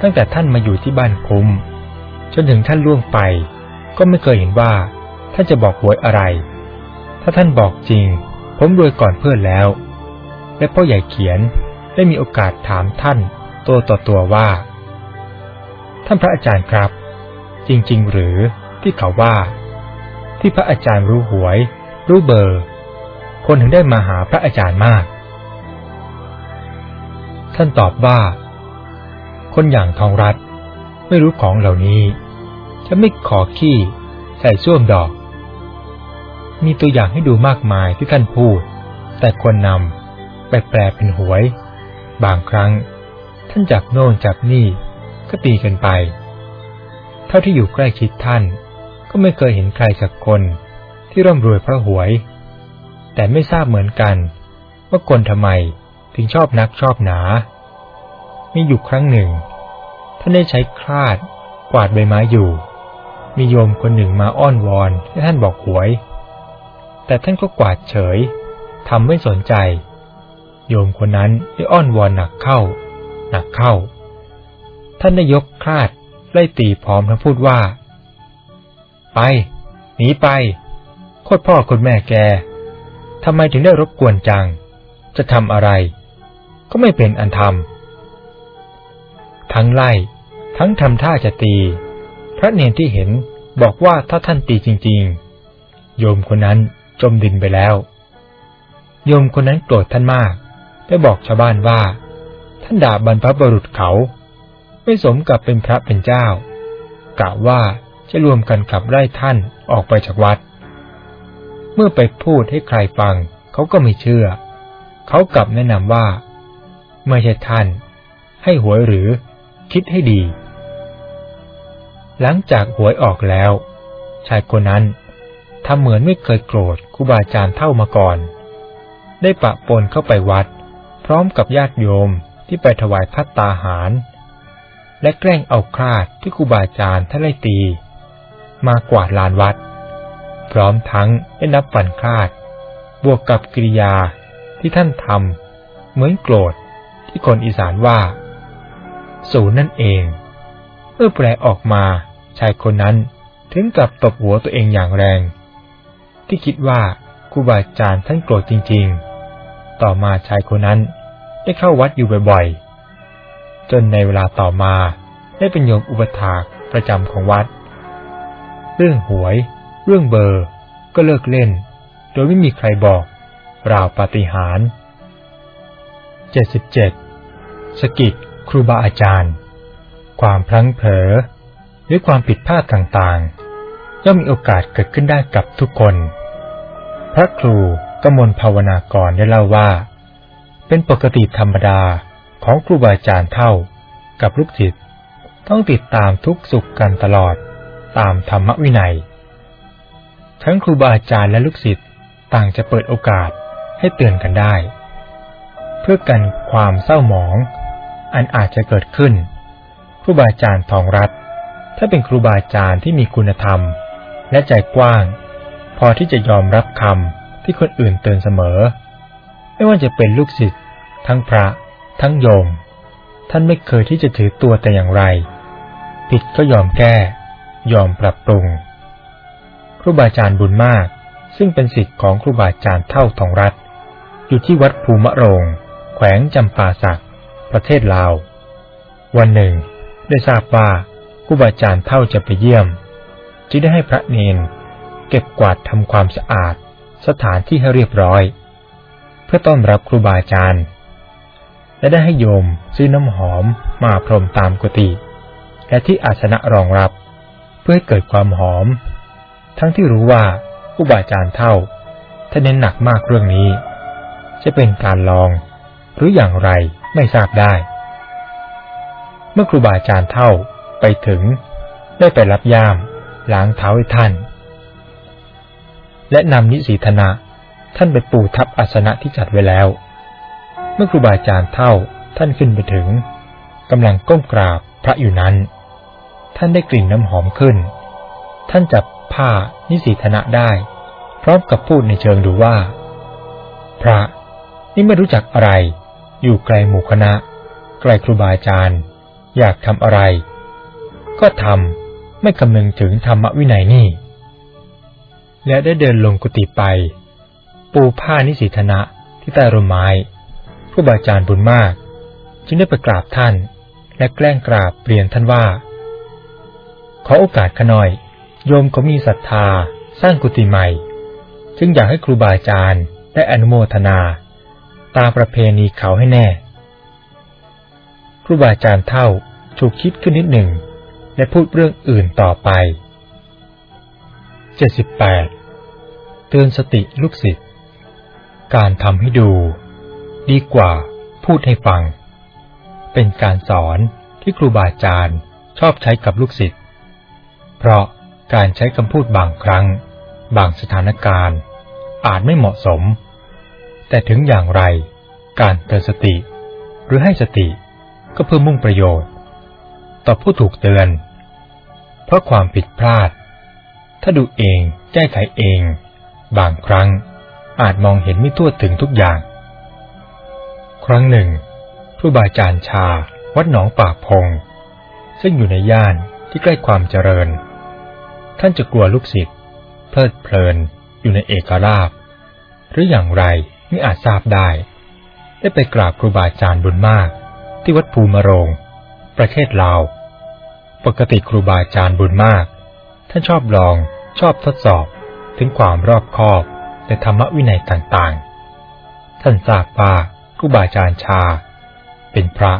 ตั้งแต่ท่านมาอยู่ที่บ้านคุ้ม จนถึงท่านล่วงไป ก็ไม่เคยเห็นว่าท่านจะบอกหวยอะไร ถ้าท่านบอกจริง ผมรวยก่อนเพื่อนแล้ว และพ่อใหญ่เขียนได้มีโอกาสถามท่านตัวต่อตัวว่า ท่านพระอาจารย์ครับ จริง ๆ หรือที่เขาว่า ที่พระอาจารย์รู้หวย รู้เบอร์ คนถึงได้มาหาพระอาจารย์มาก ท่านตอบว่า คนอย่างทองรัฐไม่รู้ของเหล่านี้ จะไม่ขอขี้ใส่ส้วมดอก มีตัวอย่างให้ดูมากมายที่ท่านพูด แต่คนนำ ไปแปลเป็นหวย บางครั้ง ท่านจับโน่นจับนี่ก็ตีกันไป เท่าที่อยู่ใกล้ชิดท่าน ก็ไม่เคยเห็นใครสักคนที่ร่ำรวยเพราะหวย แต่ไม่ทราบเหมือนกัน ว่าคนทำไมถึงชอบนักชอบหนา มีอยู่ครั้งหนึ่ง ท่านได้ใช้คลาดกวาดใบไม้อยู่ มีโยมคนหนึ่งมาอ้อนวอนให้ท่านบอกหวย แต่ท่านก็กวาดเฉยทำไม่สนใจ โยมคนนั้นได้อ้อนวอนหนักเข้า หนักเข้า ท่านได้ยกคลาดไล่ตีพร้อมทั้งพูดว่า ไป หนีไปโคตรพ่อคนแม่แกทำไมถึงได้รบกวนจัง จะทำอะไร ก็ไม่เป็นอันทำทั้งไล่ ทั้งทำท่าจะตี พระเนนที่เห็นบอกว่าถ้าท่านตีจริง ๆ โยมคนนั้นจมดินไปแล้ว โยมคนนั้นโกรธท่านมาก ได้บอกชาวบ้านว่า ท่านด่าบรรพบุรุษเขา ไม่สมกับเป็นพระเป็นเจ้ากะว่าจะรวมกันขับไล่ท่านออกไปจากวัด เมื่อไปพูดให้ใครฟัง เขาก็ไม่เชื่อ เขากลับแนะนำว่าไม่ใช่ท่าน ให้หวยหรือคิดให้ดี หลังจากหวยออกแล้ว ชายคนนั้นทำเหมือนไม่เคยโกรธครูบาอาจารย์เท่ามาก่อน ได้ปะปนเข้าไปวัด พร้อมกับญาติโยมที่ไปถวายพัตตาหาร และแกล้งเอาคราดที่ครูบาอาจารย์ท่านไล่ตี มากวาดลานวัด พร้อมทั้งได้นับฝันคราด บวกกับกิริยาที่ท่านทำเหมือนโกรธที่คนอีสานว่าศูนนั่นเอง เมื่อแปลออกมาชายคนนั้นถึงกับตบหัวตัวเองอย่างแรง ที่คิดว่าครูบาอาจารย์ท่านโกรธจริง ๆ ต่อมาชายคนนั้น ได้เข้าวัดอยู่บ่อยๆ จนในเวลาต่อมาได้เป็นโยมอุปถากประจำของวัด เรื่องหวย เรื่องเบอร์ ก็เลิกเล่น โดยไม่มีใครบอก ราวปาฏิหาริย์77สกิดครูบาอาจารย์ ความพลั้งเผลอหรือความผิดพลาดต่างๆ ย่อมมีโอกาสเกิดขึ้นได้กับทุกคน พระครูกมลภาวนากรได้เล่าว่า เป็นปกติธรรมดาของครูบาอาจารย์เท่ากับลูกศิษย์ต้องติดตามทุกสุขกันตลอดตามธรรมวินัย ทั้งครูบาอาจารย์และลูกศิษย์ต่างจะเปิดโอกาสให้เตือนกันได้ เพื่อกันความเศร้าหมอง อันอาจจะเกิดขึ้น ครูบาอาจารย์ทองรัตถ้าเป็นครูบาอาจารย์ที่มีคุณธรรม และใจกว้าง พอที่จะยอมรับคำที่คนอื่นเตือนเสมอ ไม่ว่าจะเป็นลูกศิษย์ทั้งพระ ทั้งโยม ท่านไม่เคยที่จะถือตัวแต่อย่างไร ผิดก็ยอมแก้ ยอมปรับปรุง ครูบาอาจารย์บุญมาก ซึ่งเป็นศิษย์ของครูบาอาจารย์เท่าทองรัฐ อยู่ที่วัดภูมะโรง แขวงจำปาสัก ประเทศลาว วันหนึ่ง ได้ทราบว่าครูบาอาจารย์เท่าจะไปเยี่ยม จึงได้ให้พระเนนเก็บกวาดทำความสะอาด สถานที่ให้เรียบร้อย เพื่อต้อนรับครูบาอาจารย์ และได้ให้โยมซื้อน้ำหอมมาพรมตามกุฏิและที่อาสนะรองรับ เพื่อให้เกิดความหอม ทั้งที่รู้ว่าครูบาอาจารย์เท่าท่านเน้นหนักมากเรื่องนี้ จะเป็นการลองหรืออย่างไรไม่ทราบได้ เมื่อครูบาอาจารย์เท่าไปถึง ได้ไปรับย่ามล้างเท้าให้ท่าน และนำนิสีธนะ ท่านไปปูทับอาสนะที่จัดไว้แล้ว เมื่อครูบาอาจารย์เท่าท่านขึ้นไปถึงกำลังก้มกราบพระอยู่นั้น ท่านได้กลิ่นน้ำหอมขึ้น ท่านจับผ้านิสีธนะได้ พร้อมกับพูดในเชิงดูว่า พระนี่ไม่รู้จักอะไร อยู่ไกลหมู่คณะ ไกลครูบาอาจารย์ อยากทำอะไร ก็ทำไม่คำนึงถึงธรรมวินัยนี่ และได้เดินลงกุฏิไป ปูผ้านิสิธนะที่ใต้ร่มไม้ผู้บาอาจารย์บุญมาก จึงได้ไปกราบท่าน และแกล้งกราบเปลี่ยนท่านว่า ขอโอกาสขน่อย โยมเขามีศรัทธาสร้างกุฏิใหม่ จึงอยากให้ครูบาอาจารย์ได้อนุโมทนา ตามประเพณีเขาให้แน่ ครูบาอาจารย์เท่าถูกคิดขึ้นนิดหนึ่ง และพูดเรื่องอื่นต่อไป 78 เตือนสติลูกศิษย์ การทำให้ดู ดีกว่าพูดให้ฟัง เป็นการสอนที่ครูบาอาจารย์ชอบใช้กับลูกศิษย์ เพราะการใช้คำพูดบางครั้ง บางสถานการณ์ อาจไม่เหมาะสม แต่ถึงอย่างไร การเตือนสติ หรือให้สติก็เพื่อมุ่งประโยชน์ ต่อผู้ถูกเตือน เพราะความผิดพลาด ถ้าดูเองแก้ไขเอง บางครั้ง อาจมองเห็นไม่ทั่วถึงทุกอย่าง ครั้งหนึ่งครูบาอาจารย์ชา วัดหนองปากพง ซึ่งอยู่ในย่านที่ใกล้ความเจริญ ท่านจะกลัวลูกศิษย์เพลิดเพลินอยู่ในเอกราบ หรืออย่างไรไม่อาจทราบได้ ได้ไปกราบครูบาอาจารย์บุญมาก ที่วัดภูมะโรง ประเทศลาว ปกติครูบาอาจารย์บุญมาก ท่านชอบลองชอบทดสอบถึงความรอบคอบ ในธรรมวินัยต่างๆ ท่านทราบว่าครูบาอาจารย์ชา เป็นพระ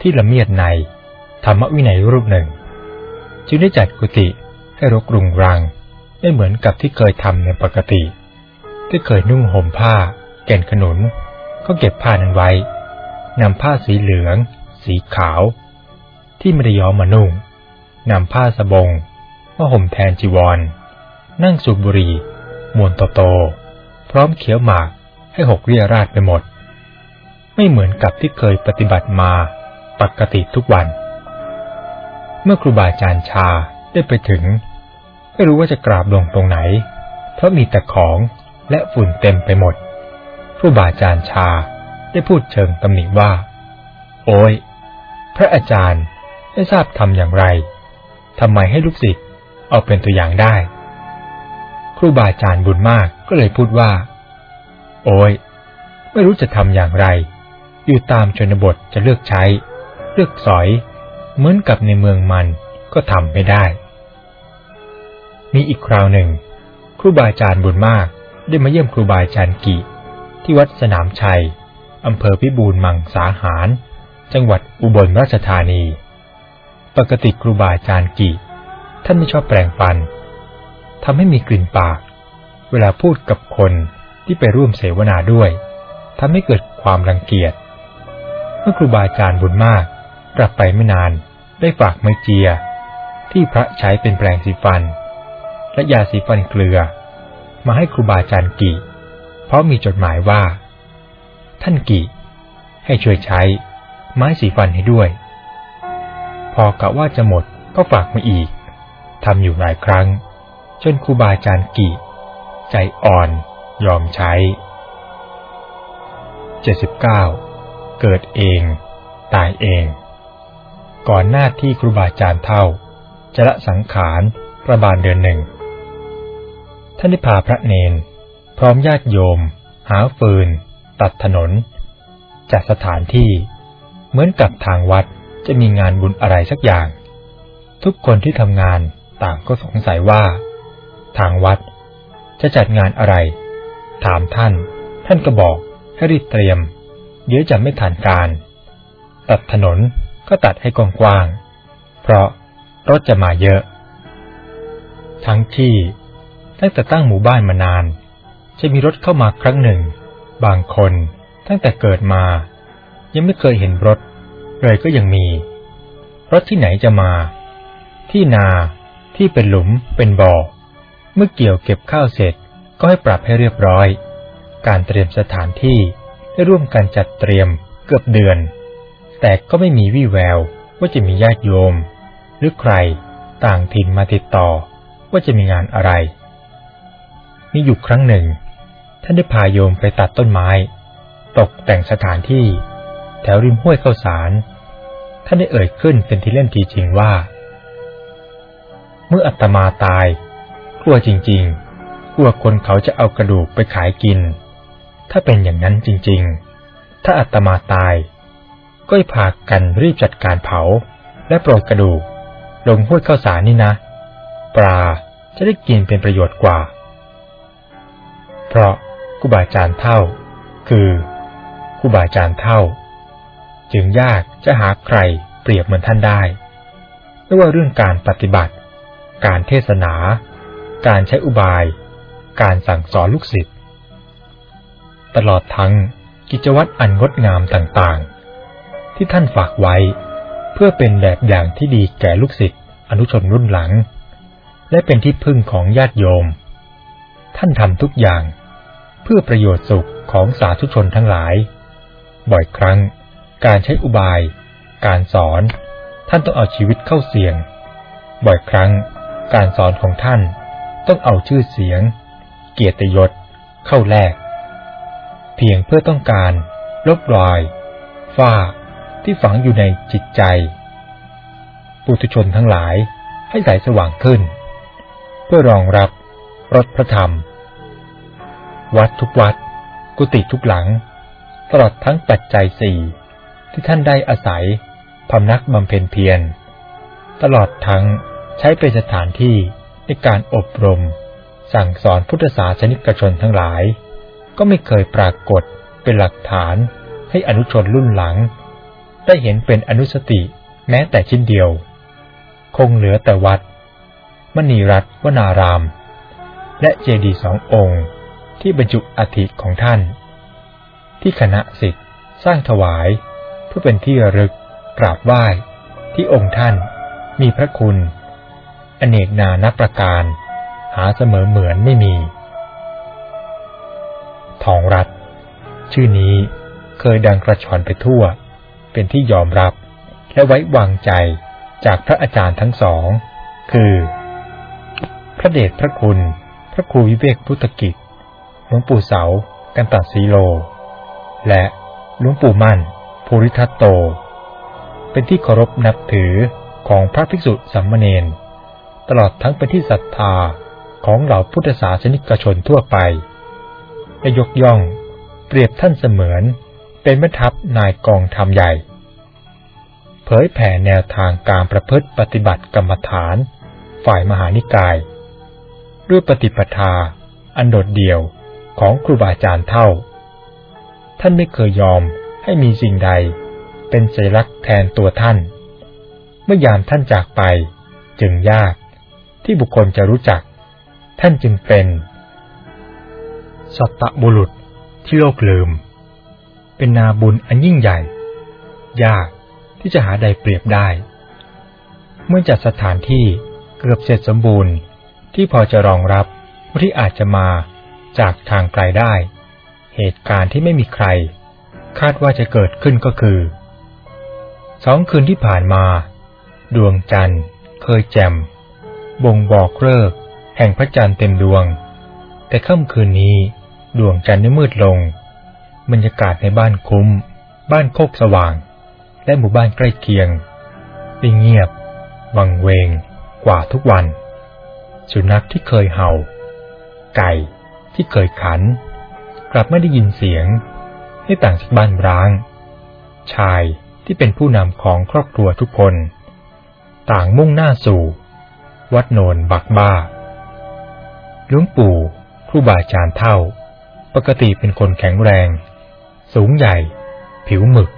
ที่ละเมียดในธรรมวินัยรูปหนึ่ง จึงได้จัดกุฏิให้รกรุงรัง ไม่เหมือนกับที่เคยทำในปกติ ที่เคยนุ่งห่มผ้า แก่นขนุน ก็เก็บผ้านั้นไว้นำผ้าสีเหลือง สีขาว ที่ไม่ได้ย้อมมานุ่งนำผ้าสบงมาห่มแทนจีวร นั่งสูบบุหรี่มวนโตๆ พร้อมเขียวหมากให้หกเรียราดไปหมด ไม่เหมือนกับที่เคยปฏิบัติมาปกติทุกวัน เมื่อครูบาอาจารย์ชาได้ไปถึง ไม่รู้ว่าจะกราบลงตรงไหน เพราะมีแต่ของและฝุ่นเต็มไปหมด ครูบาอาจารย์ชาได้พูดเชิงตำหนิว่า โอ้ย พระอาจารย์ไม่ทราบทำอย่างไรทำไมให้ลูกศิษย์เอาเป็นตัวอย่างได้ ครูบาอาจารย์บุญมากก็เลยพูดว่า โอ้ย ไม่รู้จะทำอย่างไร อยู่ตามชนบทจะเลือกใช้ เลือกสอย เหมือนกับในเมืองมันก็ทำไม่ได้ มีอีกคราวหนึ่ง ครูบาอาจารย์บุญมากได้มาเยี่ยมครูบาอาจารย์กิที่วัดสนามชัยอำเภอพิบูลมังสาหาร จังหวัดอุบลราชธานี ปกติครูบาอาจารย์กิท่านไม่ชอบแปลงฟัน ทำให้มีกลิ่นปาก เวลาพูดกับคนที่ไปร่วมเสวนาด้วยทำให้เกิดความรังเกียจ เมื่อครูบาอาจารย์บุญมาก กลับไปไม่นานได้ฝากไม้เจีย ที่พระใช้เป็นแปลงสีฟัน และยาสีฟันเกลือ มาให้ครูบาอาจารย์กีเพราะมีจดหมายว่า ท่านกีให้ช่วยใช้ไม้สีฟันให้ด้วย พอกะว่าจะหมดก็ฝากมาอีกทำอยู่หลายครั้ง จนครูบาอาจารย์กีใจอ่อนยอมใช้ 79. เกิดเอง ตายเอง ก่อนหน้าที่ครูบาอาจารย์เท่า จะละสังขารประบาลเดือนหนึ่ง ท่านได้พาพระเนน พร้อมญาติโยม หาฟืน ตัดถนน จัดสถานที่ เหมือนกับทางวัดจะมีงานบุญอะไรสักอย่าง ทุกคนที่ทำงานต่างก็สงสัยว่า ทางวัด จะจัดงานอะไร ถามท่าน ท่านก็บอกให้รีบเตรียม เดี๋ยวจะไม่ทันการ ตัดถนนก็ตัดให้กว้างๆเพราะรถจะมาเยอะ ทั้งที่ตั้งแต่ตั้งหมู่บ้านมานาน จะมีรถเข้ามาครั้งหนึ่ง บางคนตั้งแต่เกิดมา ยังไม่เคยเห็นรถ เลยก็ยังมี รถที่ไหนจะมา ที่นาที่เป็นหลุมเป็นบ่อ เมื่อเกี่ยวเก็บข้าวเสร็จก็ให้ปรับให้เรียบร้อย การเตรียมสถานที่ได้ร่วมกันจัดเตรียมเกือบเดือน แต่ก็ไม่มีวี่แววว่าจะมีญาติโยม หรือใครต่างถิ่นมาติดต่อว่าจะมีงานอะไร มีอยู่ครั้งหนึ่ง ท่านได้พาโยมไปตัดต้นไม้ ตกแต่งสถานที่ แถวริมห้วยข้าวสาร ท่านได้เอ่ยขึ้นเป็นทีเล่นทีจริงว่า เมื่ออัตมาตาย กลัวจริงๆ กลัวคนเขาจะเอากระดูกไปขายกิน ถ้าเป็นอย่างนั้นจริงๆ ถ้าอัตมาตาย ก็ให้พากันรีบจัดการเผา และโปรยกระดูก ลงห้วยข้าวสารนี่นะ ปลาจะได้กินเป็นประโยชน์กว่า เพราะครูบาอาจารย์เท่า คือครูบาอาจารย์เท่า จึงยากจะหาใครเปรียบเหมือนท่านได้ ไม่ว่าเรื่องการปฏิบัติ การเทศนา การใช้อุบาย การสั่งสอนลูกศิษย์ ตลอดทั้งกิจวัตรอันงดงามต่างๆ ที่ท่านฝากไว้ เพื่อเป็นแบบอย่างที่ดีแก่ลูกศิษย์อนุชนรุ่นหลัง และเป็นที่พึ่งของญาติโยม ท่านทำทุกอย่าง เพื่อประโยชน์สุขของสาธุชนทั้งหลาย บ่อยครั้ง การใช้อุบาย การสอน ท่านต้องเอาชีวิตเข้าเสี่ยง บ่อยครั้ง การสอนของท่าน ต้องเอาชื่อเสียง เกียรติยศ เข้าแลกเพียงเพื่อต้องการ ลบรอย ฝ้าที่ฝังอยู่ในจิตใจ ปุถุชนทั้งหลายให้สายสว่างขึ้น เพื่อรองรับรถพระธรรม วัดทุกวัด กุฏิทุกหลัง ตลอดทั้งปัจจัยสี่ที่ท่านได้อาศัยพำนักบำเพ็ญเพียร ตลอดทั้งใช้เป็นสถานที่ ในการอบรม สั่งสอนพุทธศาสนิกชนทั้งหลาย ก็ไม่เคยปรากฏเป็นหลักฐานให้อนุชนรุ่นหลัง ได้เห็นเป็นอนุสติแม้แต่ชิ้นเดียว คงเหลือแต่วัด มณีรัตน์วนาราม และเจดีสององค์ที่บรรจุอัฐิของท่าน ที่คณะสิทธิ์สร้างถวายเพื่อเป็นที่ระลึกกราบไหว้ที่องค์ท่านมีพระคุณ อเนกนานับประการ หาเสมอเหมือนไม่มี ทองรัตชื่อนี้เคยดังกระชอนไปทั่ว เป็นที่ยอมรับและไว้วางใจจากพระอาจารย์ทั้งสอง คือ พระเดชพระคุณ พระครูวิเวกพุทธกิจหลวงปู่เสา กันตัดสีโล และหลวงปู่มั่น ภูริทัตโต เป็นที่เคารพนับถือของพระภิกษุสัมมเนน ตลอดทั้งเป็นที่ศรัทธาของเหล่าพุทธศาสนิกชนทั่วไปและยกย่อง เปรียบท่านเสมือนเป็นแม่ทัพนายกองทัพใหญ่ เผยแผ่แนวทางการประพฤติปฏิบัติกรรมฐาน ฝ่ายมหานิกาย ด้วยปฏิปทา อันโดดเดี่ยวของครูบาอาจารย์เท่า ท่านไม่เคยยอมให้มีสิ่งใด เป็นสัญลักษณ์แทนตัวท่าน เมื่อยามท่านจากไปจึงยาก ที่บุคคลจะรู้จัก ท่านจึงเป็น สัตตบุรุษที่โลกลืม เป็นนาบุญอันยิ่งใหญ่ ยากที่จะหาใดเปรียบได้ เมื่อจัดสถานที่เกือบเสร็จสมบูรณ์ที่พอจะรองรับผู้ที่อาจจะมาจากทางไกลได้ เหตุการณ์ที่ไม่มีใคร คาดว่าจะเกิดขึ้นก็คือ สองคืนที่ผ่านมา ดวงจันทร์เคยแจ่ม บ่งบอกเลิกแห่งพระจันทร์เต็มดวง แต่ค่ำคืนนี้ดวงจันทร์ได้มืดลง บรรยากาศในบ้านคุ้ม บ้านโคกสว่าง และหมู่บ้านใกล้เคียงได้เงียบ วังเวง กว่าทุกวัน สุนัขที่เคยเห่า ไก่ที่เคยขัน กลับไม่ได้ยินเสียง ให้ต่างจากบ้านร้าง ชายที่เป็นผู้นำของครอบครัวทุกคน ต่างมุ่งหน้าสู่ วัดโนนบักบ้าหลวงปู่ครูบาอาจารย์เท่า ปกติเป็นคนแข็งแรง สูงใหญ่ ผิวหมึก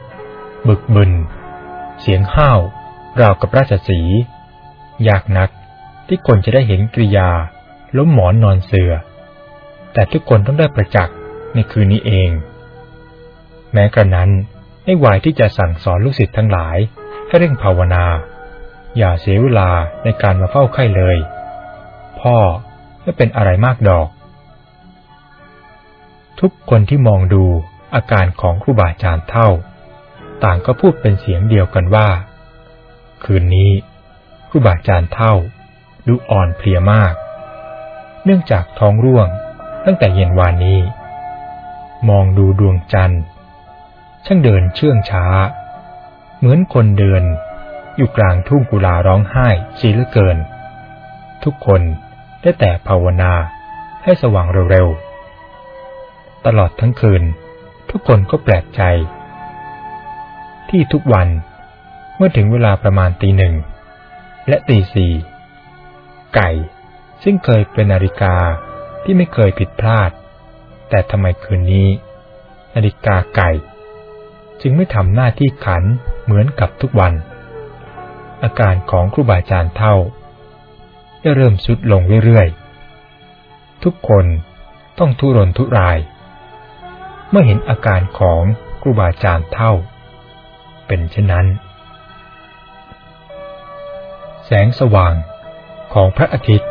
บึกบึน เสียงห้าวราวกับราชสี ยากนักที่คนจะได้เห็นกริยา ล้มหมอนนอนเสือ แต่ทุกคนต้องได้ประจักษ์ในคืนนี้เอง แม้กระนั้นไม่ไหวที่จะสั่งสอนลูกศิษย์ทั้งหลายให้เร่งภาวนา อย่าเสียเวลาในการมาเฝ้าไข้เลย พ่อไม่เป็นอะไรมากดอก ทุกคนที่มองดูอาการของครูบาอาจารย์เท่า ต่างก็พูดเป็นเสียงเดียวกันว่า คืนนี้ครูบาอาจารย์เท่า ดูอ่อนเพลียมาก เนื่องจากท้องร่วงตั้งแต่เย็นวานนี้ มองดูดวงจันทร์ ช่างเดินเชื่องช้า เหมือนคนเดิน อยู่กลางทุ่งกุลาร้องไห้สีเหลือเกิน ทุกคนได้แต่ภาวนาให้สว่างเร็วๆ ตลอดทั้งคืน ทุกคนก็แปลกใจ ที่ทุกวันเมื่อถึงเวลาประมาณตีหนึ่ง และตีสี่ไก่ซึ่งเคยเป็นนาฬิกาที่ไม่เคยผิดพลาด แต่ทำไมคืนนี้ นาฬิกาไก่ จึงไม่ทำหน้าที่ขันเหมือนกับทุกวัน อาการของครูบาอาจารย์เท่าได้เริ่มสุดลงเรื่อยๆ ทุกคนต้องทุรนทุราย เมื่อเห็นอาการของครูบาอาจารย์เท่า เป็นเช่นนั้น แสงสว่างของพระอาทิตย์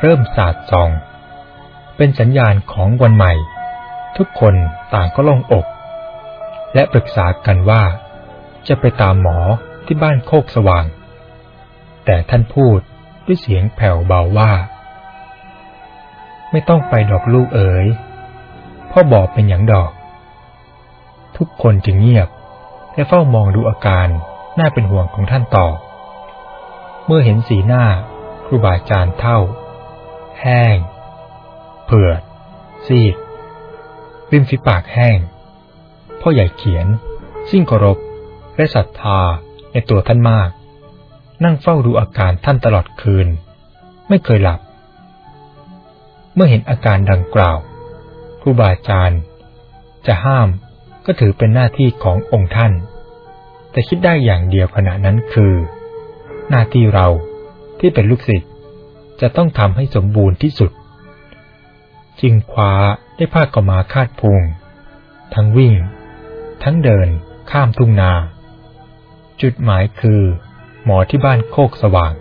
เริ่มสาดส่อง เป็นสัญญาณของวันใหม่ ทุกคนต่างก็ล่องอก และปรึกษากันว่า จะไปตามหมอที่บ้านโคกสว่าง แต่ท่านพูดด้วยเสียงแผ่วเบาว่า ไม่ต้องไปดอกลูกเอ๋ยพ่อบอกเป็นอย่างดอก ทุกคนจึงเงียบ และเฝ้ามองดูอาการน่าเป็นห่วงของท่านต่อ เมื่อเห็นสีหน้าครูบาอาจารย์เท่า แห้ง เผือด ซีดริมฝีปากแห้ง พ่อใหญ่เขียน สิ่งเคารพและศรัทธาในตัวท่านมาก นั่งเฝ้าดูอาการท่านตลอดคืน ไม่เคยหลับ เมื่อเห็นอาการดังกล่าวครูบาอาจารย์ จะห้ามก็ถือเป็นหน้าที่ขององค์ท่าน แต่คิดได้อย่างเดียวขณะนั้นคือ หน้าที่เราที่เป็นลูกศิษย์จะต้องทำให้สมบูรณ์ที่สุด จึงคว้าได้ผ้ากมาคาดพุง ทั้งวิ่ง ทั้งเดินข้ามทุ่งนา จุดหมายคือ หมอที่บ้านโคกสว่าง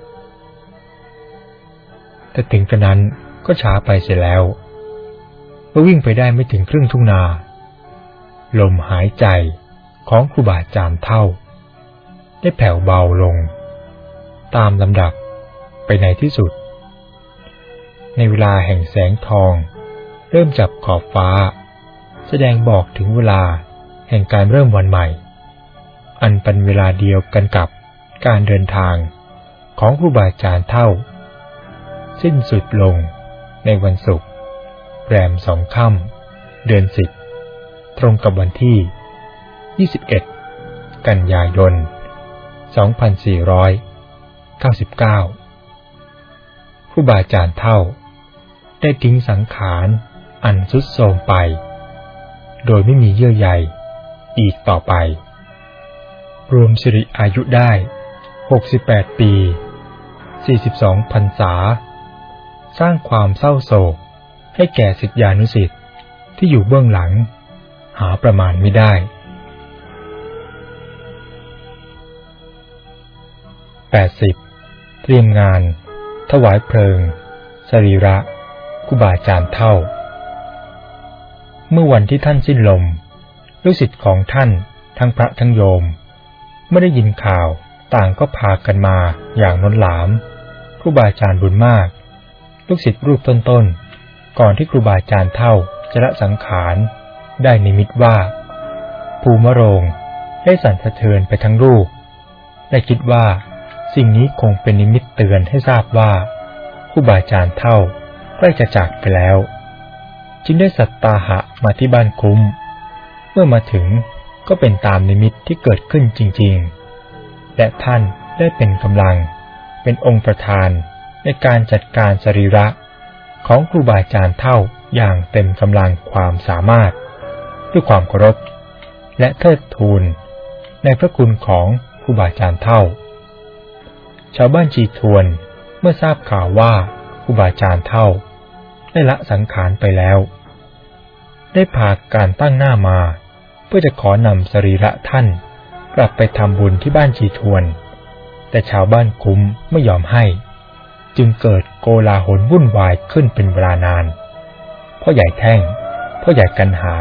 แต่ถึงกระนั้นก็ช้าไปเสียแล้วเมื่อวิ่งไปได้ไม่ถึงครึ่งทุ่งนา ลมหายใจของครูบาอาจารย์เท่า ได้แผ่วเบาลง ตามลำดับไปในที่สุด ในเวลาแห่งแสงทอง เริ่มจับขอบฟ้า แสดงบอกถึงเวลาแห่งการเริ่มวันใหม่ อันเป็นเวลาเดียวกันกับ การเดินทางของครูบาอาจารย์เท่า สิ้นสุดลงในวันศุกร์แรมสองค่ำเดือนสิบตรงกับวันที่ 21 กันยายน 2499ครูบาอาจารย์เท่า ได้ทิ้งสังขารอันสุดโทรมไป โดยไม่มีเยื่อใยอีกต่อไป รวมสิริอายุได้ 68 ปี 42 พรรษา สร้างความเศร้าโศก ให้แก่สิทธิานุสิทธิ์ที่อยู่เบื้องหลัง หาประมาณไม่ได้ 80. เตรียมงาน ถวายเพลิง สรีระคุบาอาจารย์เท่า เมื่อวันที่ท่านสิ้นลม ลูกศิษย์ของท่านทั้งพระทั้งโยมเมื่อได้ยินข่าว ต่างก็พากันมาอย่างน้นหลามครูบาอาจารย์บุญมาก ลูกศิษย์รูปต้นๆ ก่อนที่ครูบาอาจารย์เฒ่าจะละสังขาร ได้นิมิตว่า ภูมะโรงได้สั่นสะเทือนไปทั้งลูกและคิดว่าสิ่งนี้คงเป็นนิมิตเตือนให้ทราบว่าครูบาอาจารย์เฒ่าใกล้จะจากไปแล้ว จึงได้สัตตาหะมาที่บ้านคุ้ม เมื่อมาถึงก็เป็นตามนิมิตที่เกิดขึ้นจริง ๆ และท่านได้เป็นกำลัง เป็นองค์ประธานในการจัดการสรีระ ของครูบาอาจารย์เท่าอย่างเต็มกำลังความสามารถ ด้วยความเคารพและเทิดทูนในพระคุณของครูบาอาจารย์เท่า ชาวบ้านจีทวนเมื่อทราบข่าวว่าครูบาอาจารย์เท่า ได้ละสังขารไปแล้ว ได้พาการตั้งหน้ามา เพื่อจะขอนำสรีระท่าน กลับไปทำบุญที่บ้านจีทวน แต่ชาวบ้านคุ้มไม่ยอมให้ จึงเกิดโกลาหลวุ่นวายขึ้นเป็นเวลานาน พ่อใหญ่แท่ง พ่อใหญ่กันหา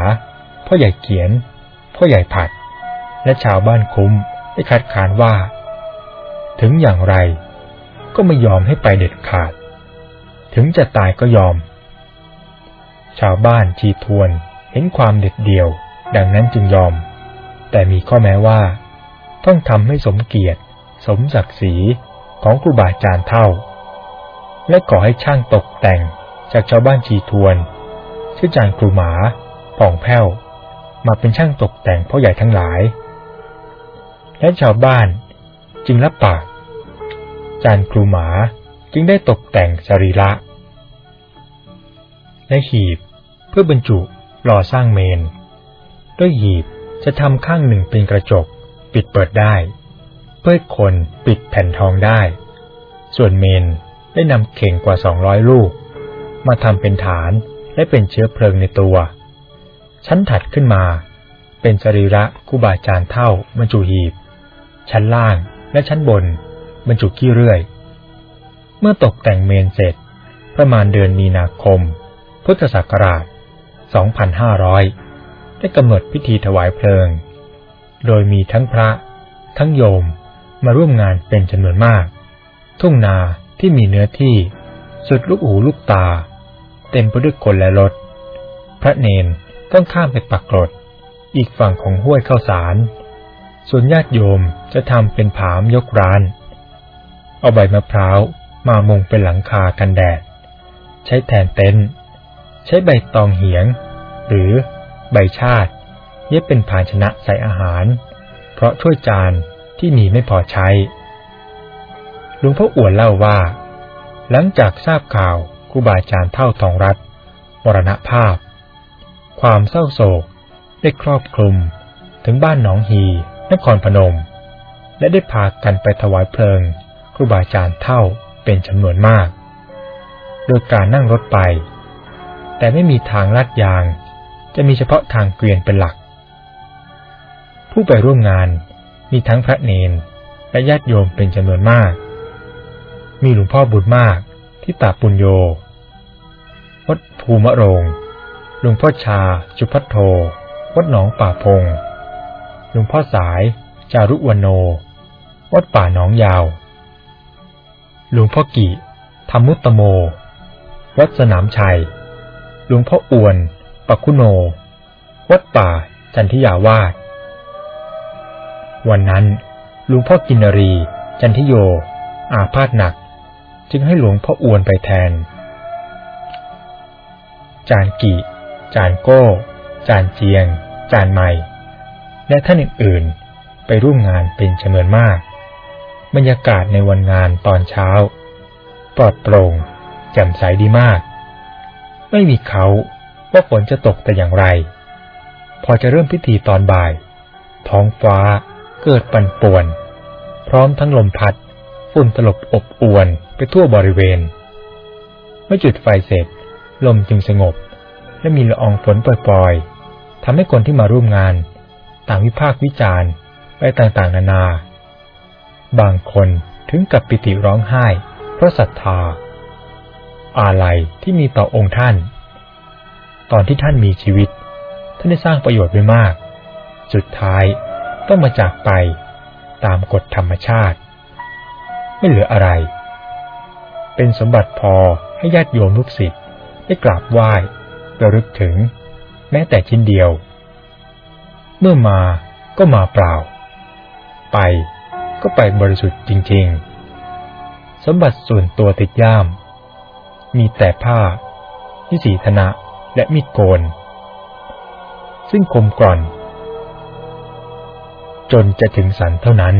พ่อใหญ่เขียน พ่อใหญ่ผัด และชาวบ้านคุ้มได้คัดค้านว่า ถึงอย่างไรก็ไม่ยอมให้ไปเด็ดขาด ถึงจะตายก็ยอม ชาวบ้านชีทวนเห็นความเด็ดเดี่ยว ดังนั้นจึงยอม แต่มีข้อแม้ว่า ต้องทำให้สมเกียรติ สมศักดิ์ศรีของครูบาอาจารย์เท่า และขอให้ช่างตกแต่งจากชาวบ้านชีทวน ชื่อจางครูหมาป่องแพ้ว มาเป็นช่างตกแต่งพ่อใหญ่ทั้งหลาย และชาวบ้านจึงรับปาก จานครูหมาจึงได้ตกแต่งสรีระและหีบเพื่อบรรจุรอสร้างเมน ด้วยหีบจะทำข้างหนึ่งเป็นกระจก ปิดเปิดได้ เพื่อคนปิดแผ่นทองได้ ส่วนเมนได้นำเข่งกว่าสองร้อยลูก มาทำเป็นฐานและเป็นเชื้อเพลิงในตัว ชั้นถัดขึ้นมา เป็นสรีระคูบาจารย์เท่าบรรจุหีบ ชั้นล่างและชั้นบนบรรจุขี้เรื่อย เมื่อตกแต่งเมนเสร็จ ประมาณเดือนมีนาคม พุทธศักราช 2500 ได้กำหนดพิธีถวายเพลิง โดยมีทั้งพระ ทั้งโยมมาร่วมงานเป็นจำนวนมาก ทุ่งนาที่มีเนื้อที่สุดลูกหูลูกตา เต็มไปด้วยคนและรถ พระเนนต้องข้ามไปปักกรด อีกฝั่งของห้วยเข้าสาร ส่วนญาติโยมจะทำเป็นผามยกร้าน เอาใบมะพร้าวมามุงเป็นหลังคากันแดด ใช้แทนเต็นท์ใช้ใบตองเหียง หรือใบชาติ เย็บเป็นภาชนะใส่อาหาร เพราะถ้วยจานที่มีไม่พอใช้ หลวงพ่ออวดเล่าว่า หลังจากทราบข่าวครูบาอาจารย์เท่าทองรัฐมรณภาพ ความเศร้าโศกได้ครอบคลุมถึงบ้านหนองฮีนครพนม และได้พากันไปถวายเพลิงครูบาอาจารย์เท่าเป็นจำนวนมาก โดยการนั่งรถไป แต่ไม่มีทางลาดยาง จะมีเฉพาะทางเกวียนเป็นหลัก ผู้ไปร่วมงาน มีทั้งพระเนน และญาติโยมเป็นจำนวนมาก มีหลวงพ่อบุญมากที่ตาปุญโยวัดภูมะโรงหลวงพ่อชา จุพัทโท วัดหนองป่าพงหลวงพ่อสาย จารุวันโน วัดป่าหนองยาว หลวงพ่อกี่ธรรมุตโม วัดสนามชัย หลวงพ่ออวน ปักคุโน วัดป่าจันทิยาวาส วันนั้นหลวงพ่อกินรี จันทิโย อาพาธหนัก จึงให้หลวงพ่ออวนไปแทน จานกิ จานโก้ จานเจียง จานใหม่ และท่านอื่นๆ ไปร่วมงานเป็นจำนวนมาก บรรยากาศในวันงานตอนเช้า ปลอดโปร่งแจ่มใสดีมาก ไม่มีเขาว่าฝนจะตกแต่อย่างไร พอจะเริ่มพิธีตอนบ่าย ท้องฟ้า เกิดปั่นป่วน พร้อมทั้งลมพัด ฝุ่นตลบอบอวนไปทั่วบริเวณ เมื่อจุดไฟเสร็จ ลมจึงสงบ และมีละอองฝนปล่อยๆทำให้คนที่มาร่วมงาน ต่างวิพากษ์วิจารณ์ไปต่างๆ นานา บางคนถึงกับปิติร้องไห้ เพราะศรัทธา อาลัยที่มีต่อองค์ท่าน ตอนที่ท่านมีชีวิต ท่านได้สร้างประโยชน์ไว้มาก สุดท้าย ต้องมาจากไปตามกฎธรรมชาติ ไม่เหลืออะไร เป็นสมบัติพอให้ญาติโยมลูกศิษย์ได้กราบไหว้ระลึกถึง แม้แต่ชิ้นเดียว เมื่อมาก็มาเปล่า ไปก็ไปบริสุทธิ์จริง ๆ สมบัติส่วนตัวติดย่าม มีแต่ผ้าที่สีธนะและมีดโกน ซึ่งคมกร่อน จนจะถึงสันเท่านั้น